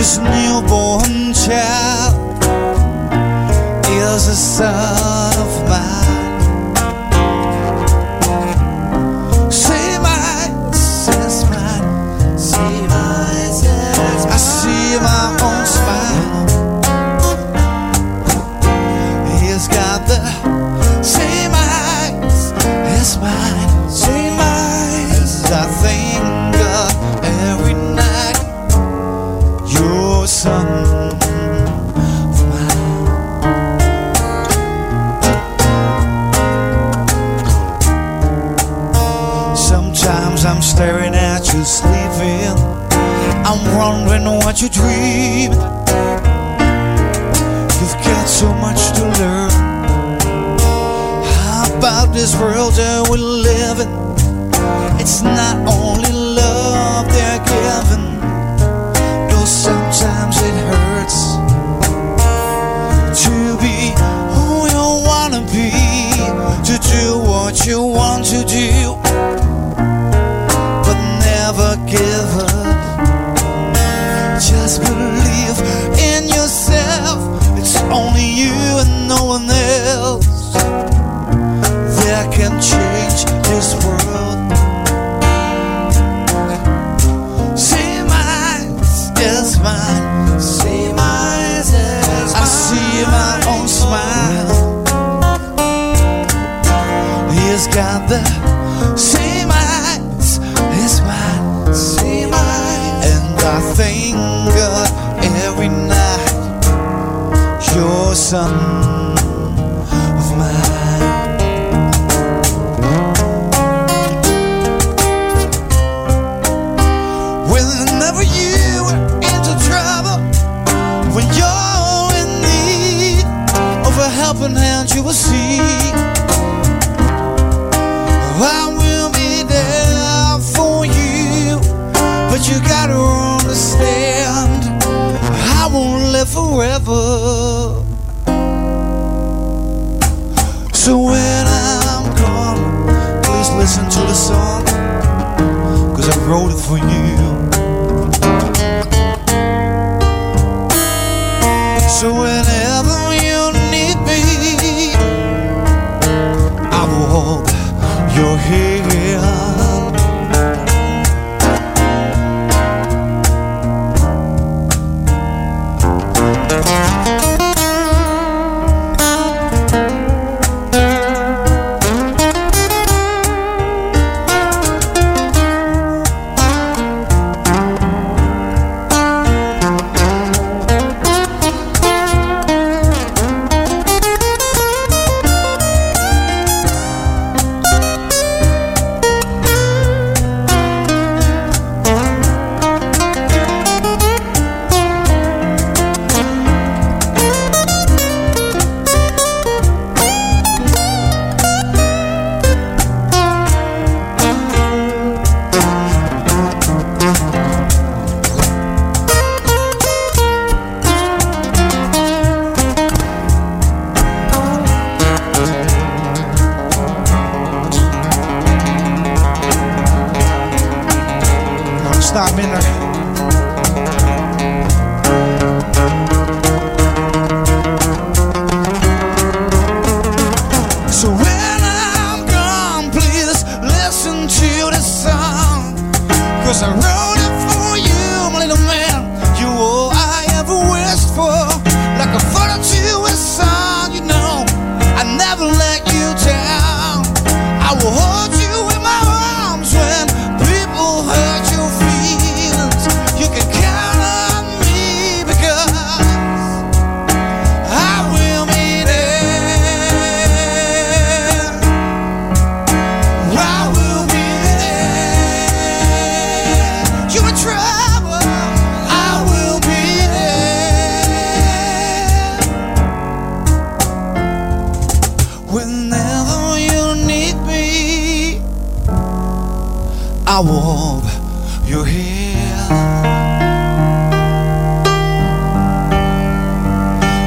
This newborn child. Is a son what you're dreaming. You've got so much to learn How about this world that we live in. It's not only love they're giving, though sometimes it hurts to be who you wanna be, to do what you want to do, son of mine. Whenever you are into trouble, when you're in need of a helping hand, you will see. I will be there for you, but you gotta understand, I won't live forever. To the song, cause I wrote it for you. So Whenever you need me, I will hold your hand.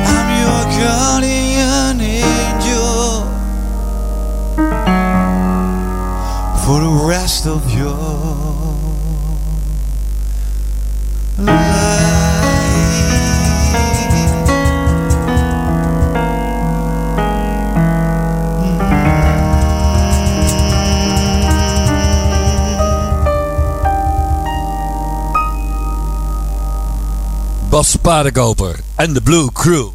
I'm your guardian angel for the rest of your Bas Paardenkoper en de Blue Crew.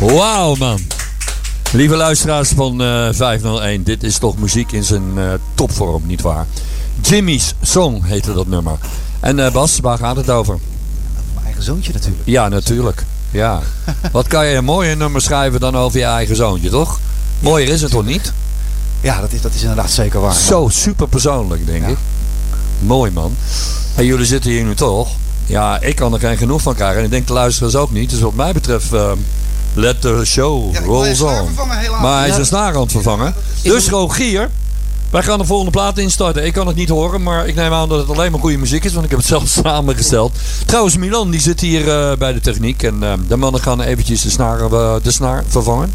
Wauw, man. Lieve luisteraars van eh, 501, dit is toch muziek in zijn eh, topvorm, nietwaar? Jimmy's Song heette dat nummer. En eh, Bas, waar gaat het over? Mijn eigen zoontje natuurlijk. Ja, natuurlijk. Ja. Wat kan je een mooier nummer schrijven dan over je eigen zoontje, toch? Mooier is het toch niet? Ja, dat is, dat is inderdaad zeker waar. Zo super persoonlijk, denk ik. Mooi, man. En jullie zitten hier nu toch? Ja, ik kan er geen genoeg van krijgen. En ik denk de luisteraars ook niet. Dus wat mij betreft, eh, let the show Ja, rolls on. vervangen, helaas. Maar hij is een snaar aan het vervangen. Dus Rogier, wij gaan de volgende plaat instarten. Ik kan het niet horen, maar ik neem aan dat het alleen maar goede muziek is. Want ik heb het zelf samengesteld. Trouwens, Milan die zit hier eh, bij de techniek. En eh, de mannen gaan eventjes de snaar, eh, de snaar vervangen.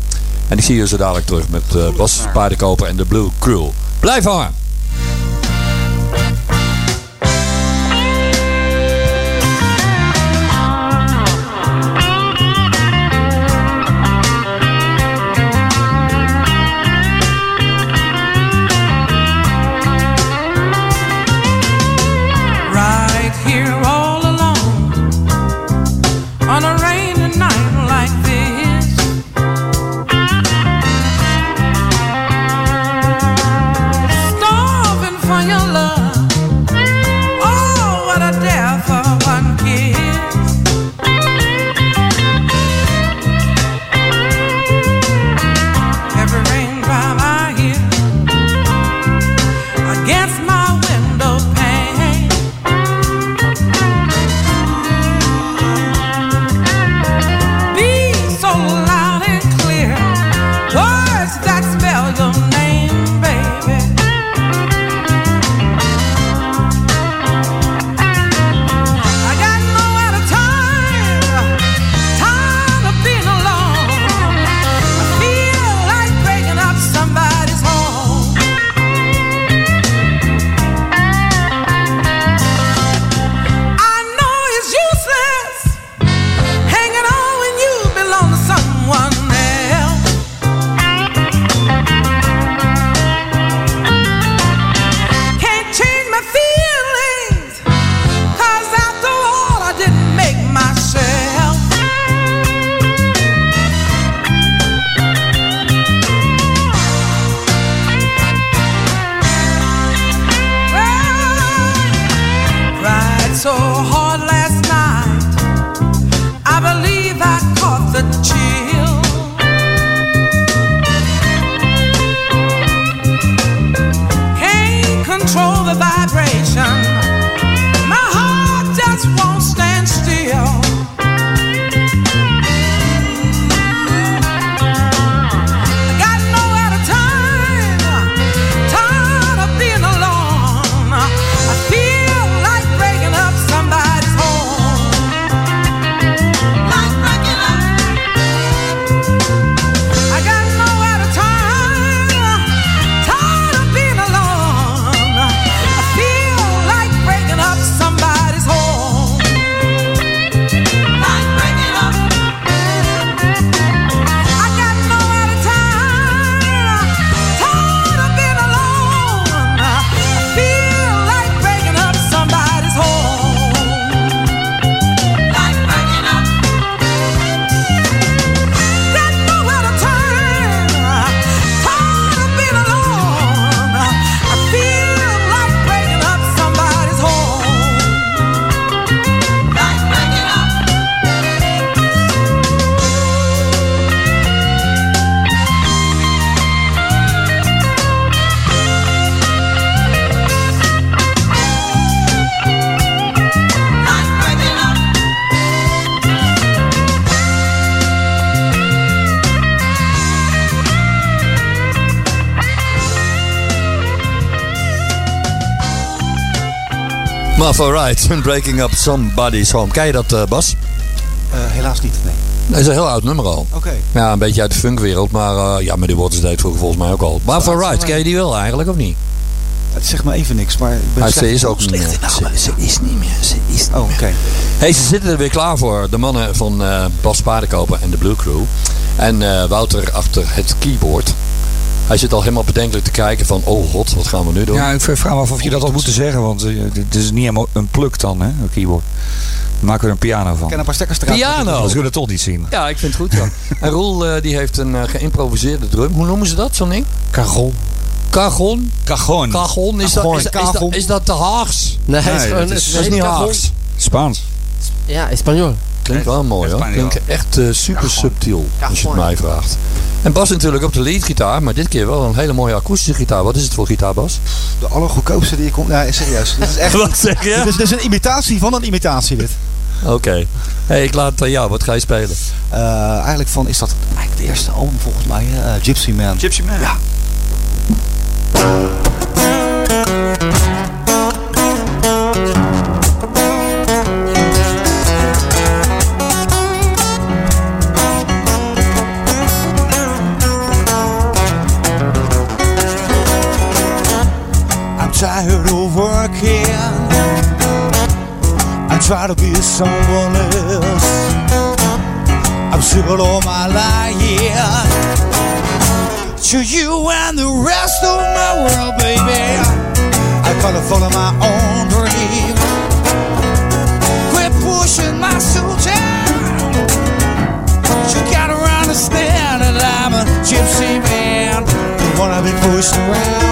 En ik zie je zo dadelijk terug met eh, Bas Paardenkoper en de Blue Crew. Blijf hangen! Martha Wright, Breaking Up Somebody's Home. Ken je dat, eh, Bas? Eh, helaas niet, nee. Dat is een heel oud nummer al. Oké. Ja, een beetje uit de funkwereld, maar eh, ja, maar die Waters deed vroeger volgens mij ook al. Martha Wright, ken je die wel eigenlijk of niet? Het zegt me even niks, maar ik ben Maar ze is ook niet meer. Ze, is niet meer. Ze is niet Oh, oké. Hey, ze zitten er weer klaar voor. De mannen van Bas Paardenkoper en de Blue Crew. En Wouter achter het keyboard. Hij zit al helemaal bedenkelijk te kijken van... Oh god, wat gaan we nu doen? Ja, ik vraag me af of je dat had moeten zeggen, want eh, dit is niet helemaal een pluk dan, hè, een keyboard. Dan maken we er een piano van. Ik ken een paar stekkers eruit. Piano! Dat zullen we toch niet zien. Ja, ik vind het goed, ja. en Roel eh, die heeft een eh, geïmproviseerde drum. Hoe noemen ze dat, zo'n ding? Cajon. Cajon? Cajon. Cajon, is, Cajon. Dat, is, is, dat, Cajon. is dat te Haags? Nee, het is gewoon... het is niet. Haags. Spaans. Ja, Espanol. Klinkt wel mooi hoor. Klinkt echt eh, super subtiel, als je het mij vraagt. En Bas natuurlijk op de leadgitaar, maar dit keer wel een hele mooie akoestische gitaar. Wat is het voor gitaar, Bas? De allergoedkoopste die je komt. Ja, serieus. Dit is echt. Wat zeg je? Dit is, dit is een imitatie van een imitatie, dit. Oké. Hey, ik laat het aan jou. Wat ga je spelen? Eh, eigenlijk van, is dat eigenlijk het eerste album volgens mij, eh, Gypsy Man. Gypsy Man. Ja. Of all my lying to you and the rest of my world, baby. I gotta follow my own dream. Quit pushing my down. You gotta understand that I'm a gypsy man. Don't wanna be pushed around.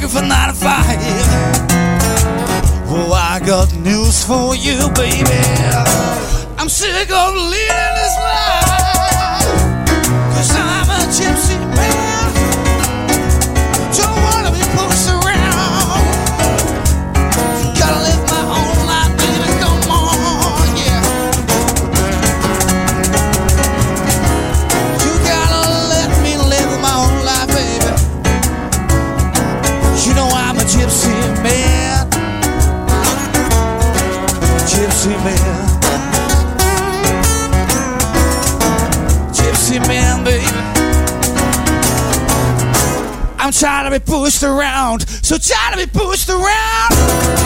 Working for nine to five. Well, I got news for you, baby. I'm sick of living I'm tired of being pushed around. So tired of being pushed around.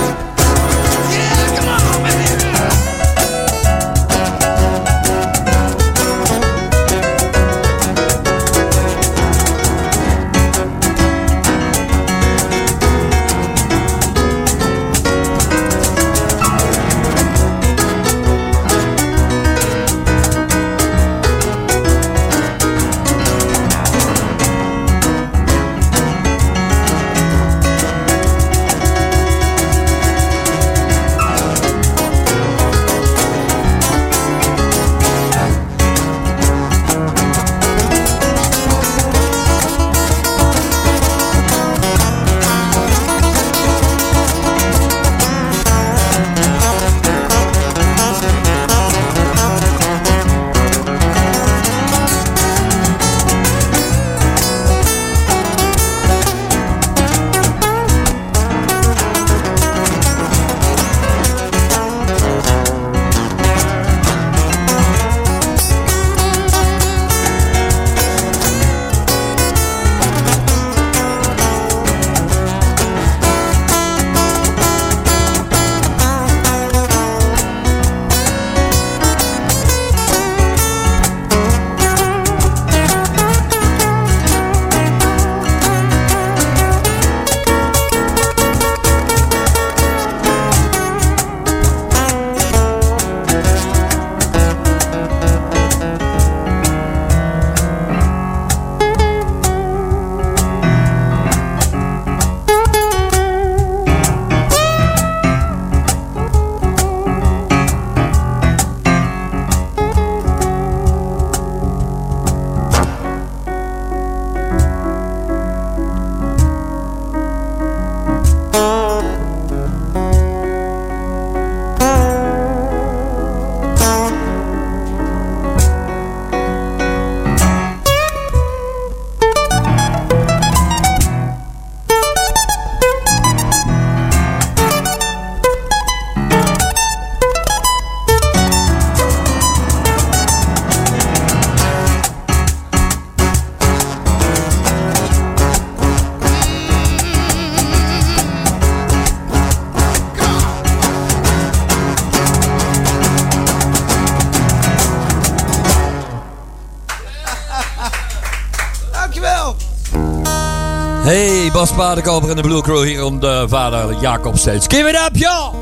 Bas Paardenkoper en de Blue Crew hier om de vader Jacob steeds. Give it up, y'all!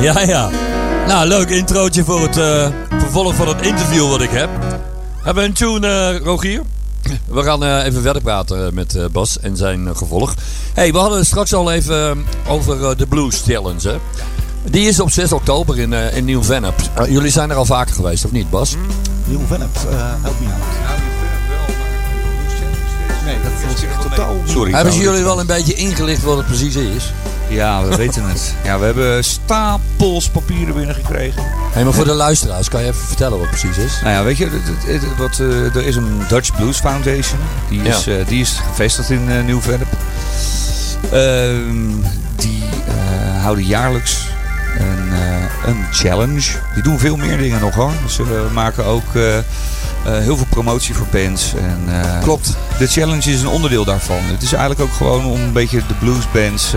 Ja, ja. Nou, leuk introotje voor het eh, vervolg van het interview wat ik heb. Hebben we een tune, eh, Rogier? We gaan eh, even verder praten met Bas en zijn gevolg. hey, we hadden straks al even over de Blues Challenge, hè? Die is op 6 oktober in, in Nieuw-Vennep. Jullie zijn er al vaker geweest, of niet, Bas? Nieuw-Vennep, uh, help me nou. Totaal... Sorry. Hebben ze jullie wel een beetje ingelicht wat het precies is? Ja, we weten het. Ja, we hebben stapels papieren binnengekregen. Hey, maar voor de luisteraars, kan je even vertellen wat het precies is? Nou ja, weet je, het- het- het- wat, eh, er is een Dutch Blues Foundation. Die is, Ja. eh, die is gevestigd in uh, Nieuw-Vennep. Ehm, die eh, houden jaarlijks een, eh, een challenge. Die doen veel meer dingen nog hoor. Ze maken ook eh, eh, heel veel promotie voor bands. En, Klopt. De challenge is een onderdeel daarvan. Het is eigenlijk ook gewoon om een beetje de bluesbands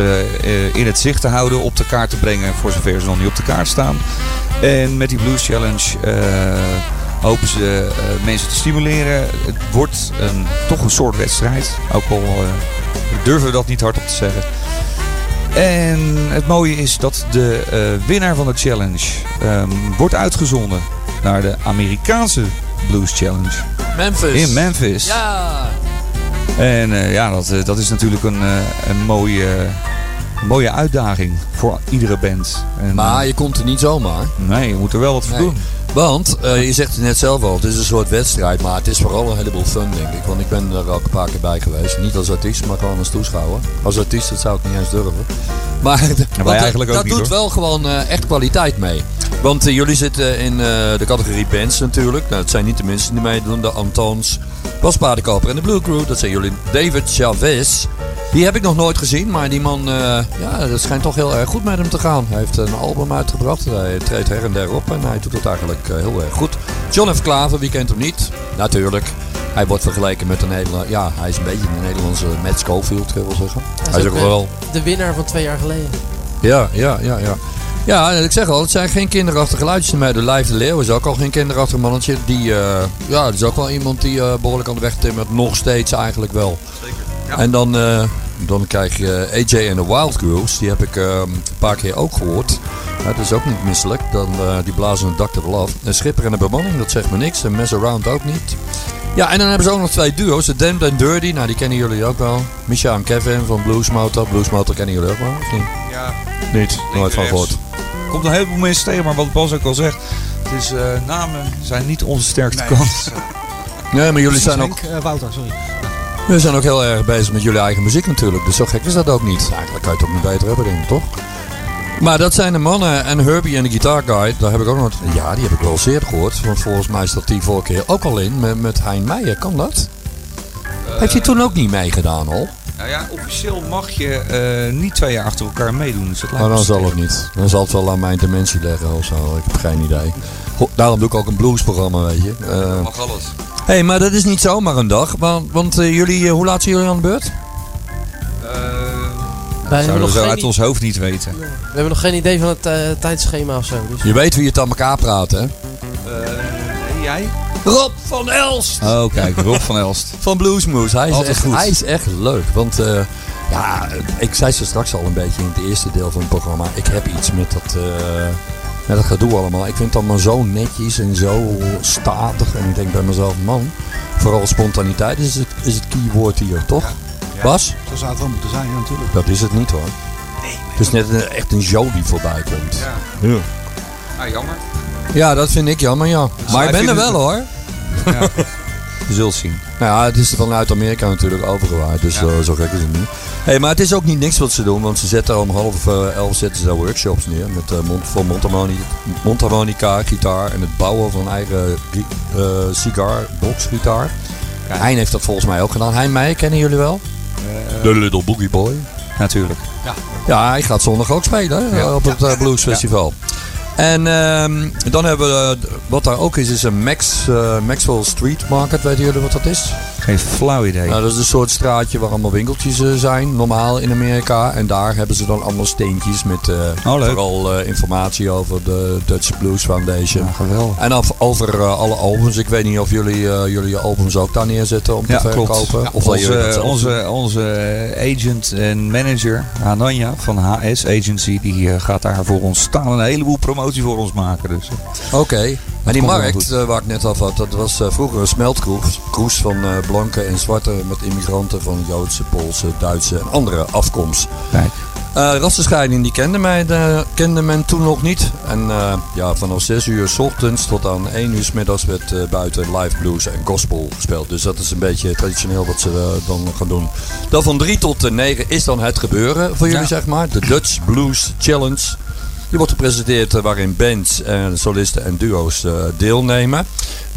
in het zicht te houden, op de kaart te brengen, voor zover ze nog niet op de kaart staan. En met die Blues Challenge hopen ze mensen te stimuleren. Het wordt een, toch een soort wedstrijd. Ook al durven we dat niet hardop te zeggen. En het mooie is dat de eh, winnaar van de challenge ehm, wordt uitgezonden naar de Amerikaanse Blues Challenge. Memphis. In Memphis. Ja. En eh, ja, dat, eh, dat is natuurlijk een, een mooie, mooie uitdaging voor iedere band. En, Maar je komt er niet zomaar. nee, je moet er wel wat voor Nee. doen. Want, eh, je zegt het net zelf al, het is een soort wedstrijd, maar het is vooral een heleboel fun, denk ik. Want ik ben er ook een paar keer bij geweest. Niet als artiest, maar gewoon als toeschouwer. Als artiest, dat zou ik niet eens durven. Maar want dat- eigenlijk ook dat niet, doet hoor. wel gewoon eh, echt kwaliteit mee. Want eh, jullie zitten in eh, de categorie bands natuurlijk. Nou, het zijn niet de mensen die meedoen. De Antons, Bas Paardenkoper en de Blue Crew. Dat zijn jullie David Chavez. Die heb ik nog nooit gezien, maar die man, eh, ja, dat schijnt toch heel erg goed met hem te gaan. Hij heeft een album uitgebracht, hij treedt her en der op en hij doet het eigenlijk heel erg goed. John F. Klaver, wie kent hem niet? Natuurlijk. Hij wordt vergeleken met een Nederland, ja, hij is een beetje een Nederlandse Matt Schofield, ik wel zeggen. Hij is ook eh, wel, De winnaar van twee jaar geleden. ja, ja, ja, ja. Ja, ik zeg al, het zijn geen kinderachtige luidjes meer. De Lijf de Leeuw is ook al geen kinderachtig mannetje. Die, eh, ja, dat is ook wel iemand die eh, behoorlijk aan de weg timmert. Nog steeds eigenlijk wel. Zeker. En dan, eh, dan krijg je AJ en de Wild Girls. Die heb ik eh, een paar keer ook gehoord. Dat is ook niet misselijk. Dan, die blazen een dak erop af. Een schipper en de bemanning, dat zegt me niks. En Mess Around ook niet. Ja, en dan hebben ze ook nog twee duo's. De Damned and Dirty, nou die kennen jullie ook wel. Misha en Kevin van Blues Motor. Blues Motor kennen jullie ook wel, of niet? Ja. Niet, nooit van gehoord. Er komt een heleboel mensen tegen, maar wat Bas ook al zegt. Het is, eh, namen zijn niet onze sterkste kant. Nee, maar jullie zijn ook... Henk, eh, Wouter, sorry. We zijn ook heel erg bezig met jullie eigen muziek natuurlijk. Dus zo gek is dat ook niet. Eigenlijk kan je het ook niet beter hebben, denk ik, toch? Maar dat zijn de mannen. En Herbie en de Guitar Guy, daar heb ik ook nog... Ja, die heb ik wel zeer gehoord. Want volgens mij zat die vorige keer ook al in met, met Hein Meijer. Kan dat? Heeft hij toen ook niet meegedaan al? Nou ja, officieel mag je eh, niet twee jaar achter elkaar meedoen. Dus dat lijkt Maar dan zal het niet. Dan zal het wel aan mijn dimensie leggen of zo. Ik heb geen idee. Daarom doe ik ook een bluesprogramma, weet je. Eh, Mag alles. Hé, hey, maar dat is niet zomaar een dag. Want, want eh, jullie, hoe laat zijn jullie aan de beurt? Wij hebben Zouden nog we zo uit ons hoofd niet weten. We hebben nog geen idee van het eh, tijdschema of zo. Dus. Je weet wie het aan elkaar praat, hè? jij? Rob van Elst! Oh, kijk, Rob van Elst. Van Bluesmoose. Hij is, Altijd echt, goed. hij is echt leuk. Want eh, ja, ik zei ze straks al een beetje in het eerste deel van het programma. Ik heb iets met dat, eh, met dat gedoe allemaal. Ik vind het allemaal zo netjes en zo statig. En ik denk bij mezelf, man, vooral spontaniteit is het, is het keyword hier, toch? Bas? Zo zou het wel moeten zijn, ja, natuurlijk. Dat is het niet hoor. Het is net een, echt een show die voorbij komt. Ja. Ja. Ah, jammer. Ja, dat vind ik jammer, ja. Maar ik ben er wel hoor. Ja. Je zult zien. Nou ja, het is vanuit Amerika natuurlijk overgewaaid, dus Ja. eh, zo gek is het niet. Hey, maar het is ook niet niks wat ze doen, want ze zetten om half eh, elf zetten ze daar workshops neer met eh mond, voor mondharmonica, mondharmonica, gitaar en het bouwen van eigen eh cigar, box gitaar. Hein heeft dat volgens mij ook gedaan. Hein Meijer kennen jullie wel? De Little Boogie Boy. Natuurlijk. Ja. Ja, hij gaat zondag ook spelen hè, op het eh, Blues Festival. En ehm, dan hebben we, eh, wat daar ook is, is een Max, eh, Maxwell Street Market. Weten jullie wat dat is? Geen flauw idee. Nou, dat is een soort straatje waar allemaal winkeltjes eh, zijn, normaal in Amerika. En daar hebben ze dan allemaal steentjes met Oh, leuk. vooral eh, informatie over de Dutch Blues Foundation. Ja, geweldig. En of- over alle albums. Ik weet niet of jullie eh, jullie albums ook daar neerzetten om te Ja, verkopen. klopt. Of onze, onze, onze agent en manager, Ananya van HS Agency, die gaat daar voor ons staan. Een heleboel promotie voor ons maken. Dus, Oké. Maar die markt eh, waar ik net af had, dat was eh, vroeger een smeltkroes kroes van eh, blanke en zwarte met immigranten van Joodse, Poolse, Duitse en andere afkomst. kijk. Rassenscheiding die kende, mij, de, kende men toen nog niet. En ja, vanaf 6 uur s ochtends tot aan 1 uur s middags werd buiten live blues en gospel gespeeld. Dus dat is een beetje traditioneel wat ze dan gaan doen. Dan van 3 tot 9 is dan het gebeuren voor jullie, Ja. zeg maar. De Dutch Blues Challenge. Die wordt gepresenteerd eh, waarin bands, en solisten en duo's eh, deelnemen.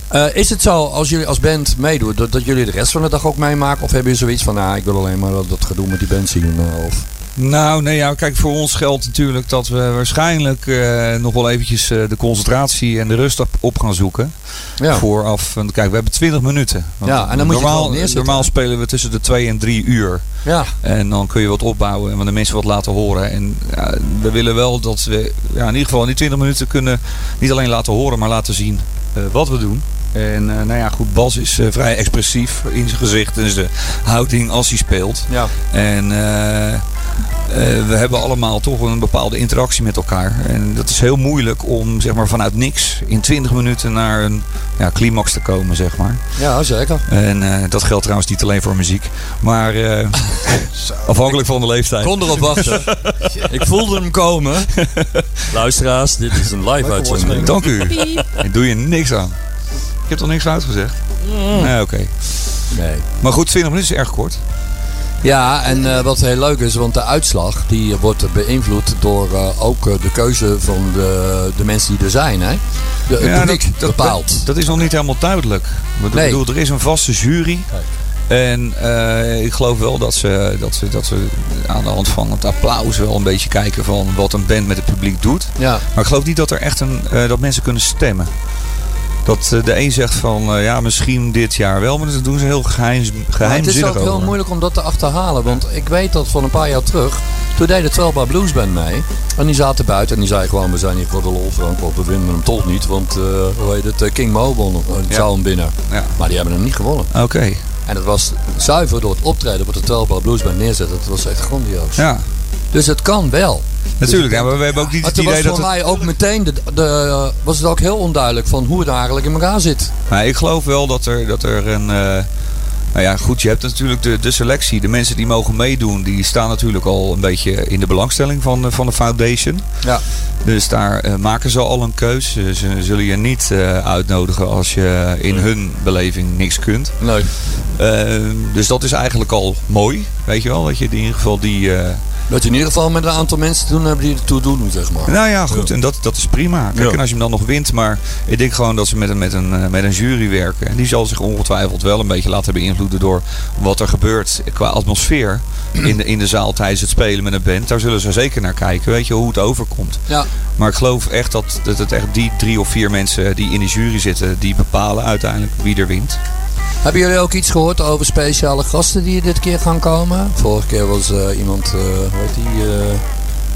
Eh, is het zo, als jullie als band meedoen, dat, dat jullie de rest van de dag ook meemaken? Of hebben jullie zoiets van, nou, ik wil alleen maar dat, dat gedoe met die band zien? of... Nou, nee, ja, kijk, voor ons geldt natuurlijk dat we waarschijnlijk eh, nog wel eventjes eh, de concentratie en de rust op, op gaan zoeken. Ja. Vooraf, kijk, we hebben 20 minuten. Ja, en dan moet je het normaal, neerzetten. normaal spelen we tussen de 2 en 3 uur. Ja. En dan kun je wat opbouwen en van de mensen wat laten horen. En ja, we willen wel dat we ja, in ieder geval in die 20 minuten kunnen niet alleen laten horen, maar laten zien eh, wat we doen. En nou ja, goed, Bas is vrij expressief in zijn gezicht en zijn houding als hij speelt. Ja. En we hebben allemaal toch een bepaalde interactie met elkaar. En dat is heel moeilijk om zeg maar, vanuit niks in 20 minuten naar een ja, climax te komen, zeg maar. Ja, zeker. En eh, dat geldt trouwens niet alleen voor muziek. Maar eh, afhankelijk van de leeftijd. kon erop wachten. ik voelde hem komen. Luisteraars, dit is een live uitzending. Dank u. Daar doe je niks aan. Ik heb toch niks fout gezegd? Nee, oké. Nee. Maar goed, 20 minuten is erg kort. Ja, en eh, wat heel leuk is, want de uitslag die wordt beïnvloed door eh, ook eh, de keuze van de, de mensen die er zijn. Hè? De, het Ja, publiek bepaalt. Dat, dat is nog niet helemaal duidelijk. Ik bedoel, Nee. bedoel, er is een vaste jury. En ik geloof wel dat ze, dat, ze, dat ze aan de hand van het applaus wel een beetje kijken van wat een band met het publiek doet. Ja. Maar ik geloof niet dat er echt een, dat mensen kunnen stemmen. Dat eh, de een zegt van eh, ja, misschien dit jaar wel, maar dat doen ze heel geheim, Maar het is geheimzinnig ook heel over. moeilijk om dat te achterhalen. Want ik weet dat van een paar jaar terug. Toen deed de 12 Bar Blues Band mee. En die zaten buiten en die zei gewoon: We zijn hier voor de lol, Frank. We winnen hem toch niet. Want eh, hoe heet het? King Mo won Ja. zou hem winnen. Ja. Maar die hebben hem niet gewonnen. Oké. En dat was zuiver door het optreden wat de 12 Bar Blues Band neerzet. Dat was echt grandioos. Ja. Dus het kan wel. Natuurlijk, Dus ja, maar we hebben ook niet Maar het toen was idee dat voor het... mij ook meteen de, de, was het ook heel onduidelijk van hoe het eigenlijk in elkaar zit. Maar ik geloof wel dat er, dat er een. eh, nou ja, goed, je hebt natuurlijk de, de selectie. De mensen die mogen meedoen, die staan natuurlijk al een beetje in de belangstelling van, de- van de foundation. Ja. Dus daar eh, maken ze al een keus. Ze ze zullen je niet eh, uitnodigen als je in hun beleving niks kunt. Nee. Eh, dus dat is eigenlijk al mooi, weet je wel. Dat je in ieder geval die... Dat je in ieder geval met een aantal mensen te doen hebt die ertoe doen, zeg maar. nou ja, goed. En dat, dat is prima. Kijk, Ja. en als je hem dan nog wint. Maar ik denk gewoon dat ze met een, met, een, eh, met een jury werken. En die zal zich ongetwijfeld wel een beetje laten beïnvloeden door wat er gebeurt qua atmosfeer. In de, in de zaal tijdens het spelen met een band. Daar zullen ze zeker naar kijken. Weet je hoe het overkomt. Ja. Maar ik geloof echt dat, dat het echt die drie of vier mensen die in de jury zitten. Die bepalen uiteindelijk wie er wint. Hebben jullie ook iets gehoord over speciale gasten die dit keer gaan komen? Vorige keer was eh, iemand, eh hoe heet die, eh,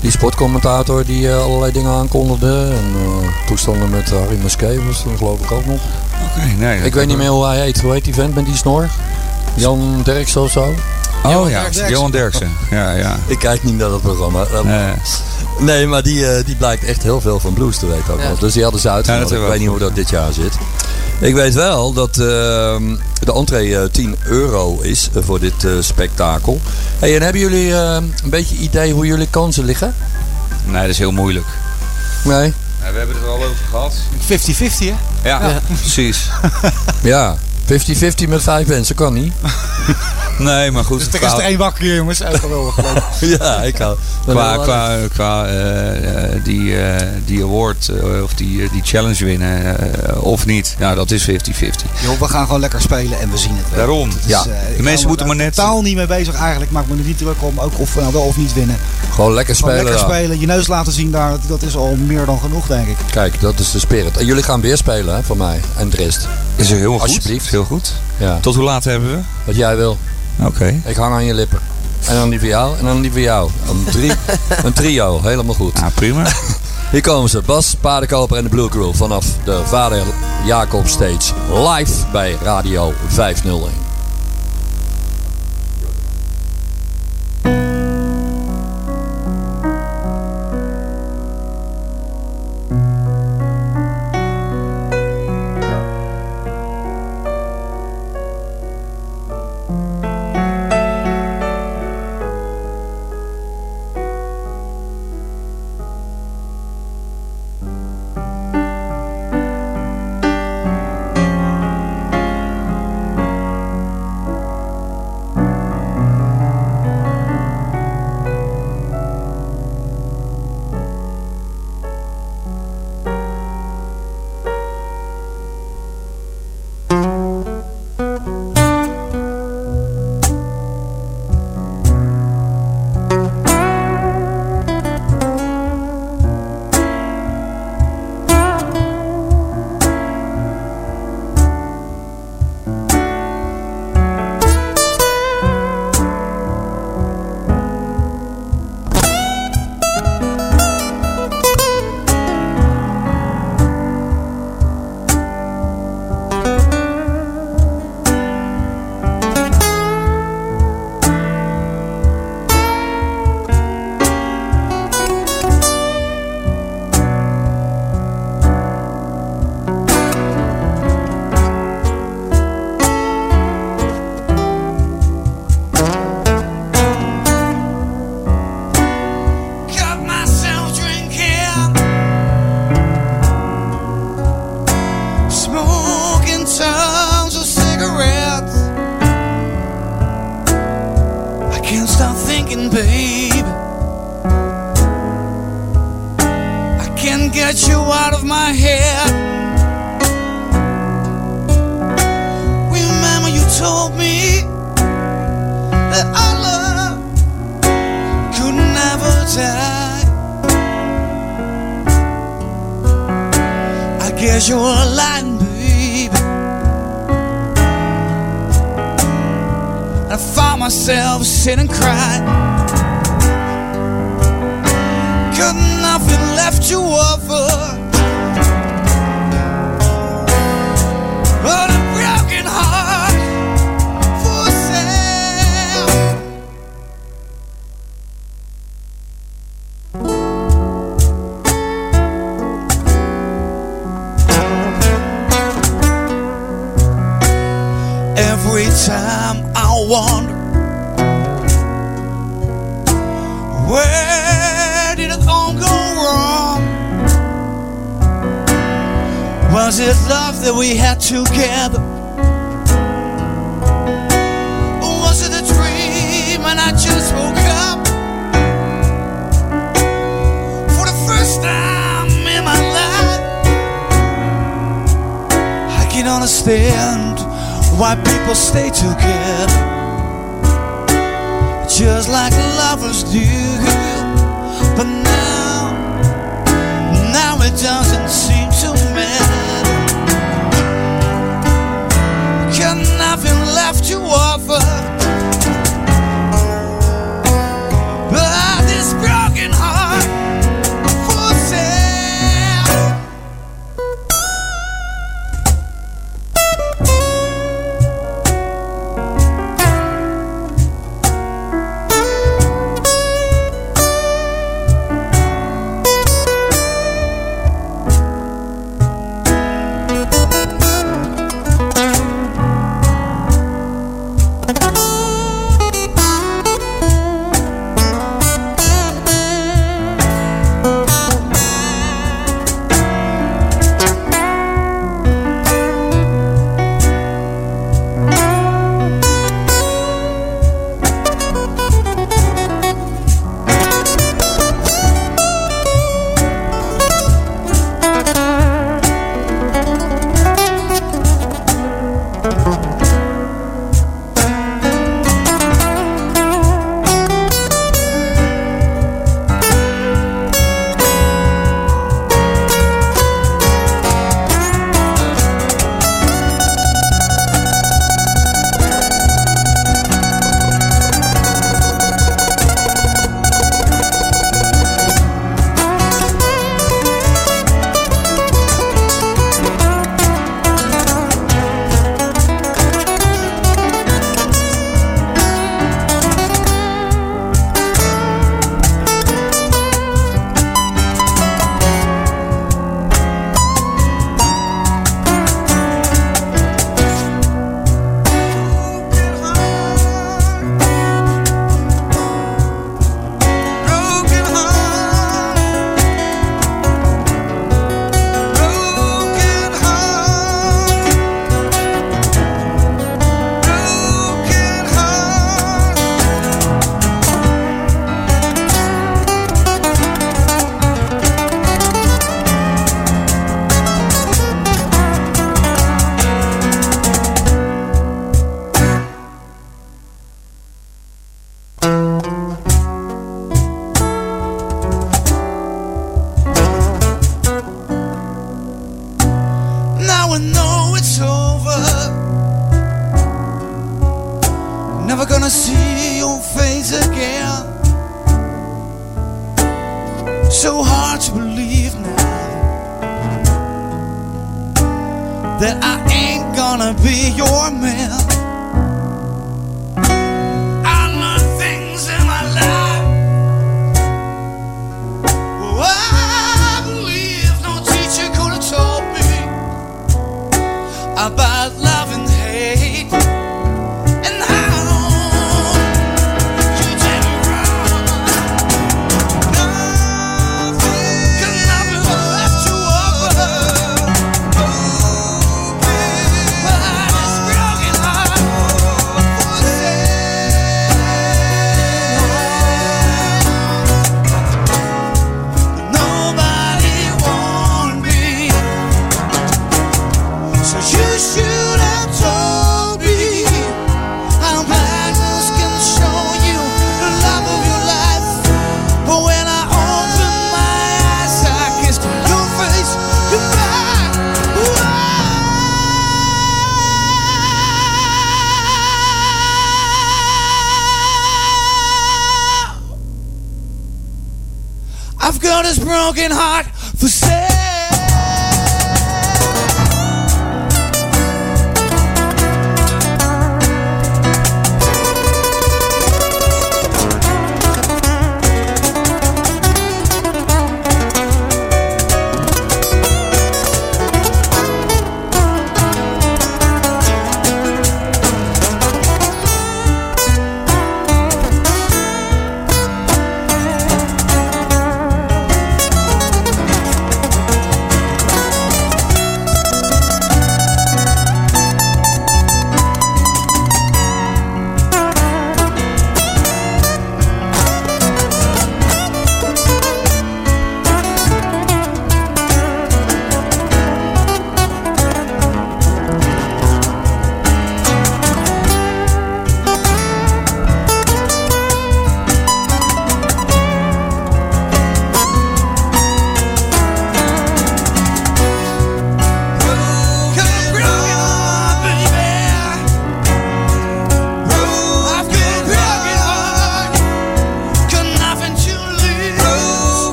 die sportcommentator die eh, allerlei dingen aankondigde. En eh, toestanden met Harry Musquet was er geloof ik ook nog. Oké, nee. Ik weet niet meer hoe hij heet. Hoe heet die vent met die snor? Jan Derks of zo? Oh ja, Johan Derksen. Ja, ja. Ik kijk niet naar dat programma. Eh, Nee, maar die, eh, die blijkt echt heel veel van blues te weten ook Ja. nog. Dus die hadden ze uitgenodigd. Ja, ik weet niet hoe dat dit jaar zit. Ik weet wel dat ehm, de entree eh, 10 euro is eh, voor dit eh, spektakel. Hey, en hebben jullie eh, een beetje idee hoe jullie kansen liggen? Nee, dat is heel moeilijk. Nee? Ja, we hebben het er al over gehad. 50-50 hè? Ja, Ja. precies. Ja, 50-50 met vijf mensen kan niet. Nee, maar goed. Dus er is er één wakker jongens. Ja, ik hou. Qua, qua, qua eh, eh, die, eh, die award eh, of die, die challenge winnen eh, of niet. Nou, dat is 50-50. Joh, we gaan gewoon lekker spelen en we zien het wel. Daarom. Is, Ja. eh, De mensen moeten maar net- totaal niet mee bezig eigenlijk. Maak me er niet druk om. Ook of we nou wel of niet winnen. Gewoon lekker Gewoon spelen. lekker dan. spelen. Je neus laten zien daar. Dat, dat is al meer dan genoeg denk ik. Kijk, dat is de spirit. En jullie gaan weer spelen hè, van mij en de rest. Is er heel goed. Alsjeblieft. Heel goed. Ja. Tot hoe laat hebben we? Wat jij wil. Oké. Ik hang aan je lippen. En dan die voor jou en dan die voor jou. Een, drie, een trio, helemaal goed. Ja, prima. Hier komen ze, Bas, Paardenkoper en de Blue Crew vanaf de Vader Jacob Stage. Live bij Radio 501.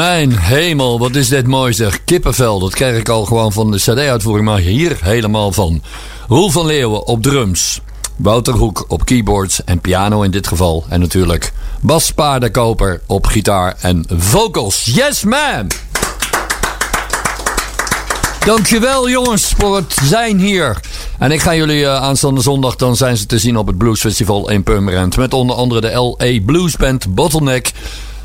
Mijn hemel, wat is dit mooi zeg. Kippenvel, dat krijg ik al gewoon van de cd-uitvoering, maar hier helemaal van. Roel van Leeuwen op drums. Wouter Hoek op keyboards en piano in dit geval. En natuurlijk Bas Paardenkoper op gitaar en vocals. Yes man! Dankjewel jongens voor het zijn hier. En ik ga jullie eh, aanstaande zondag, dan zijn ze te zien op het Blues Festival in Purmerend. Met onder andere de LA Blues Band Bottleneck.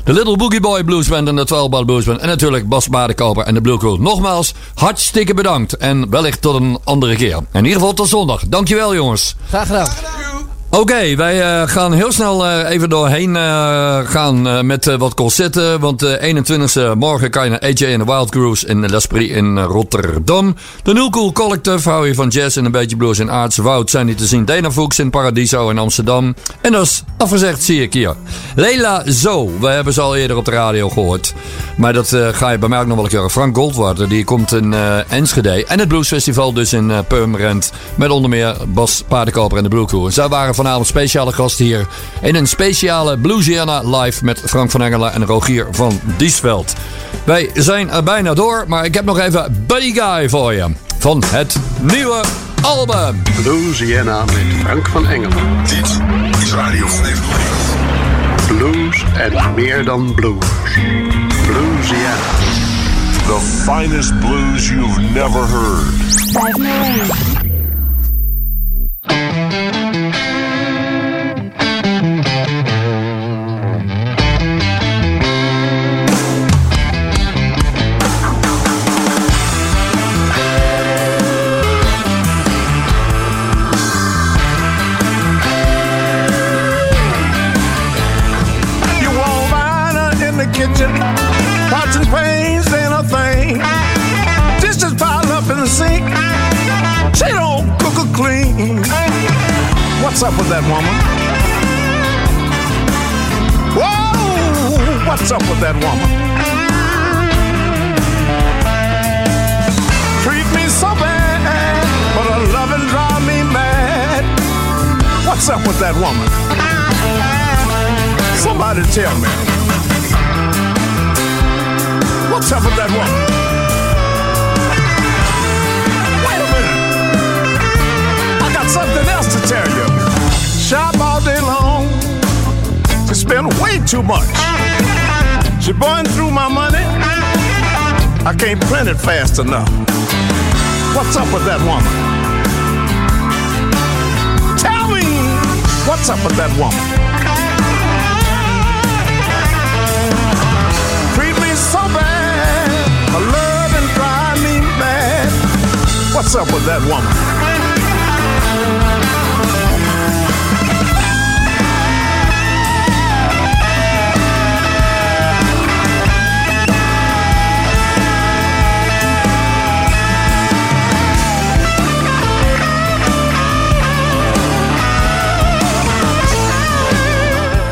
De Little Boogie Boy Blues Band en de 12 Bar Blues Band. En natuurlijk Bas Badenkoper en de Blue Crew. Nogmaals, hartstikke bedankt. En wellicht tot een andere keer. In ieder geval tot zondag. Dankjewel jongens. Graag gedaan. Oké, wij eh, gaan heel snel eh, even doorheen eh, gaan met wat concerten. Want de 21e morgen kan je naar AJ en de Wild Cruise in L'Esprit in Rotterdam. De New Cool Collective hou je van jazz en een beetje blues in Aardse Woud. Zijn die te zien. Dana Fuchs in Paradiso in Amsterdam. En dat is afgezegd zie ik hier. Leila Zo, we hebben ze al eerder op de radio gehoord. Maar dat ga je bij mij ook nog wel een keer. Frank Goldwater, die komt in Enschede. En het Blues Festival dus in Purmerend. Met onder meer Bas Paardenkoper en de Blue Crew. Zij waren vanavond speciale gasten hier. In een speciale Bluesiana live met Frank van Engelen en Rogier van Diesveld. Wij zijn er bijna door, maar ik heb nog even Buddy Guy voor je. Van het nieuwe album. Bluesiana met Frank van Engelen. Dit is Radio 501. Blues en meer dan blues. Bluesiana. The finest blues you've never heard. 501. Kitchen, and pans ain't a thing. Dishes piled up in the sink, she don't cook or clean. What's up with that woman? Whoa, what's up with that woman? Treat me so bad, but her loving drive me mad. What's up with that woman? Somebody tell me. What's up with that woman? Wait a minute. I got something else to tell you. Shop all day long. She spend way too much. She burn through my money. I can't print it fast enough. What's up with that woman? Tell me, what's up with that woman? Treat me so bad. What's up with that woman?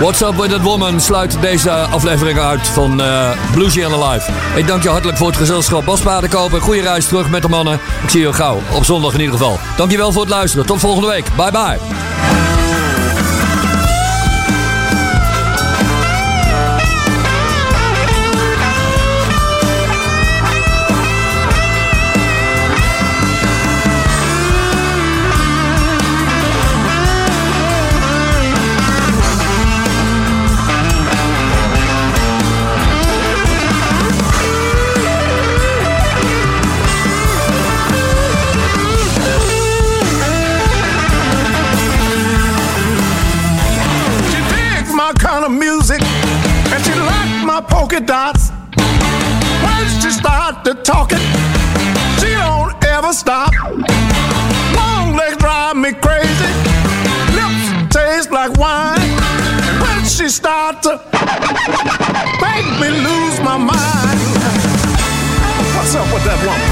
What's Up With That Woman sluit deze aflevering uit van uh, Bluesy and Alive. Ik dank je hartelijk voor het gezelschap. Bas Paardenkoper, goede reis terug met de mannen. Ik zie je gauw, op zondag in ieder geval. Dankjewel voor het luisteren. Tot volgende week. Bye bye. Polka dots. When she start to talking, she don't ever stop. Long legs drive me crazy, lips taste like wine. And when she start to make me lose my mind, what's up with that woman?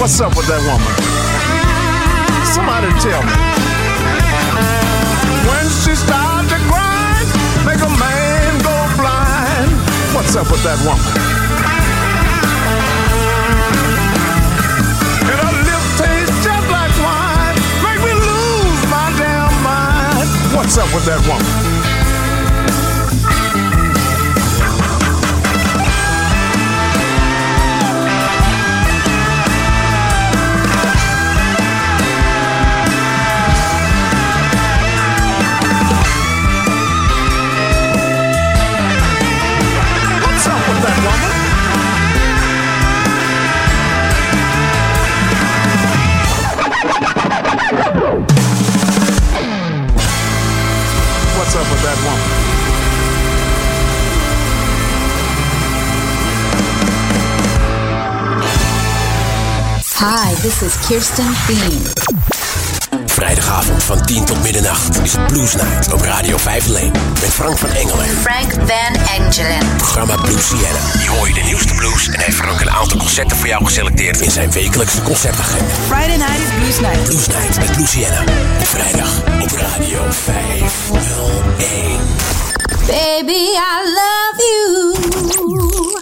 What's up with that woman? Somebody tell me. What's up with that woman? And her lips taste just like wine, make me lose my damn mind. What's up with that woman? This is Kirsten Bean. Vrijdagavond van 10 tot middernacht is het Blues Night op Radio 5 Leen. Met Frank van Engelen. Frank Van Engelen. Programma Blues Sienna. Hier hoor je de nieuwste blues en heeft Frank een aantal concerten voor jou geselecteerd in zijn wekelijkse concertagenda. Friday night is Blues Night. Blues Night met Blues Sienna. Vrijdag op Radio 501. Baby, I love you.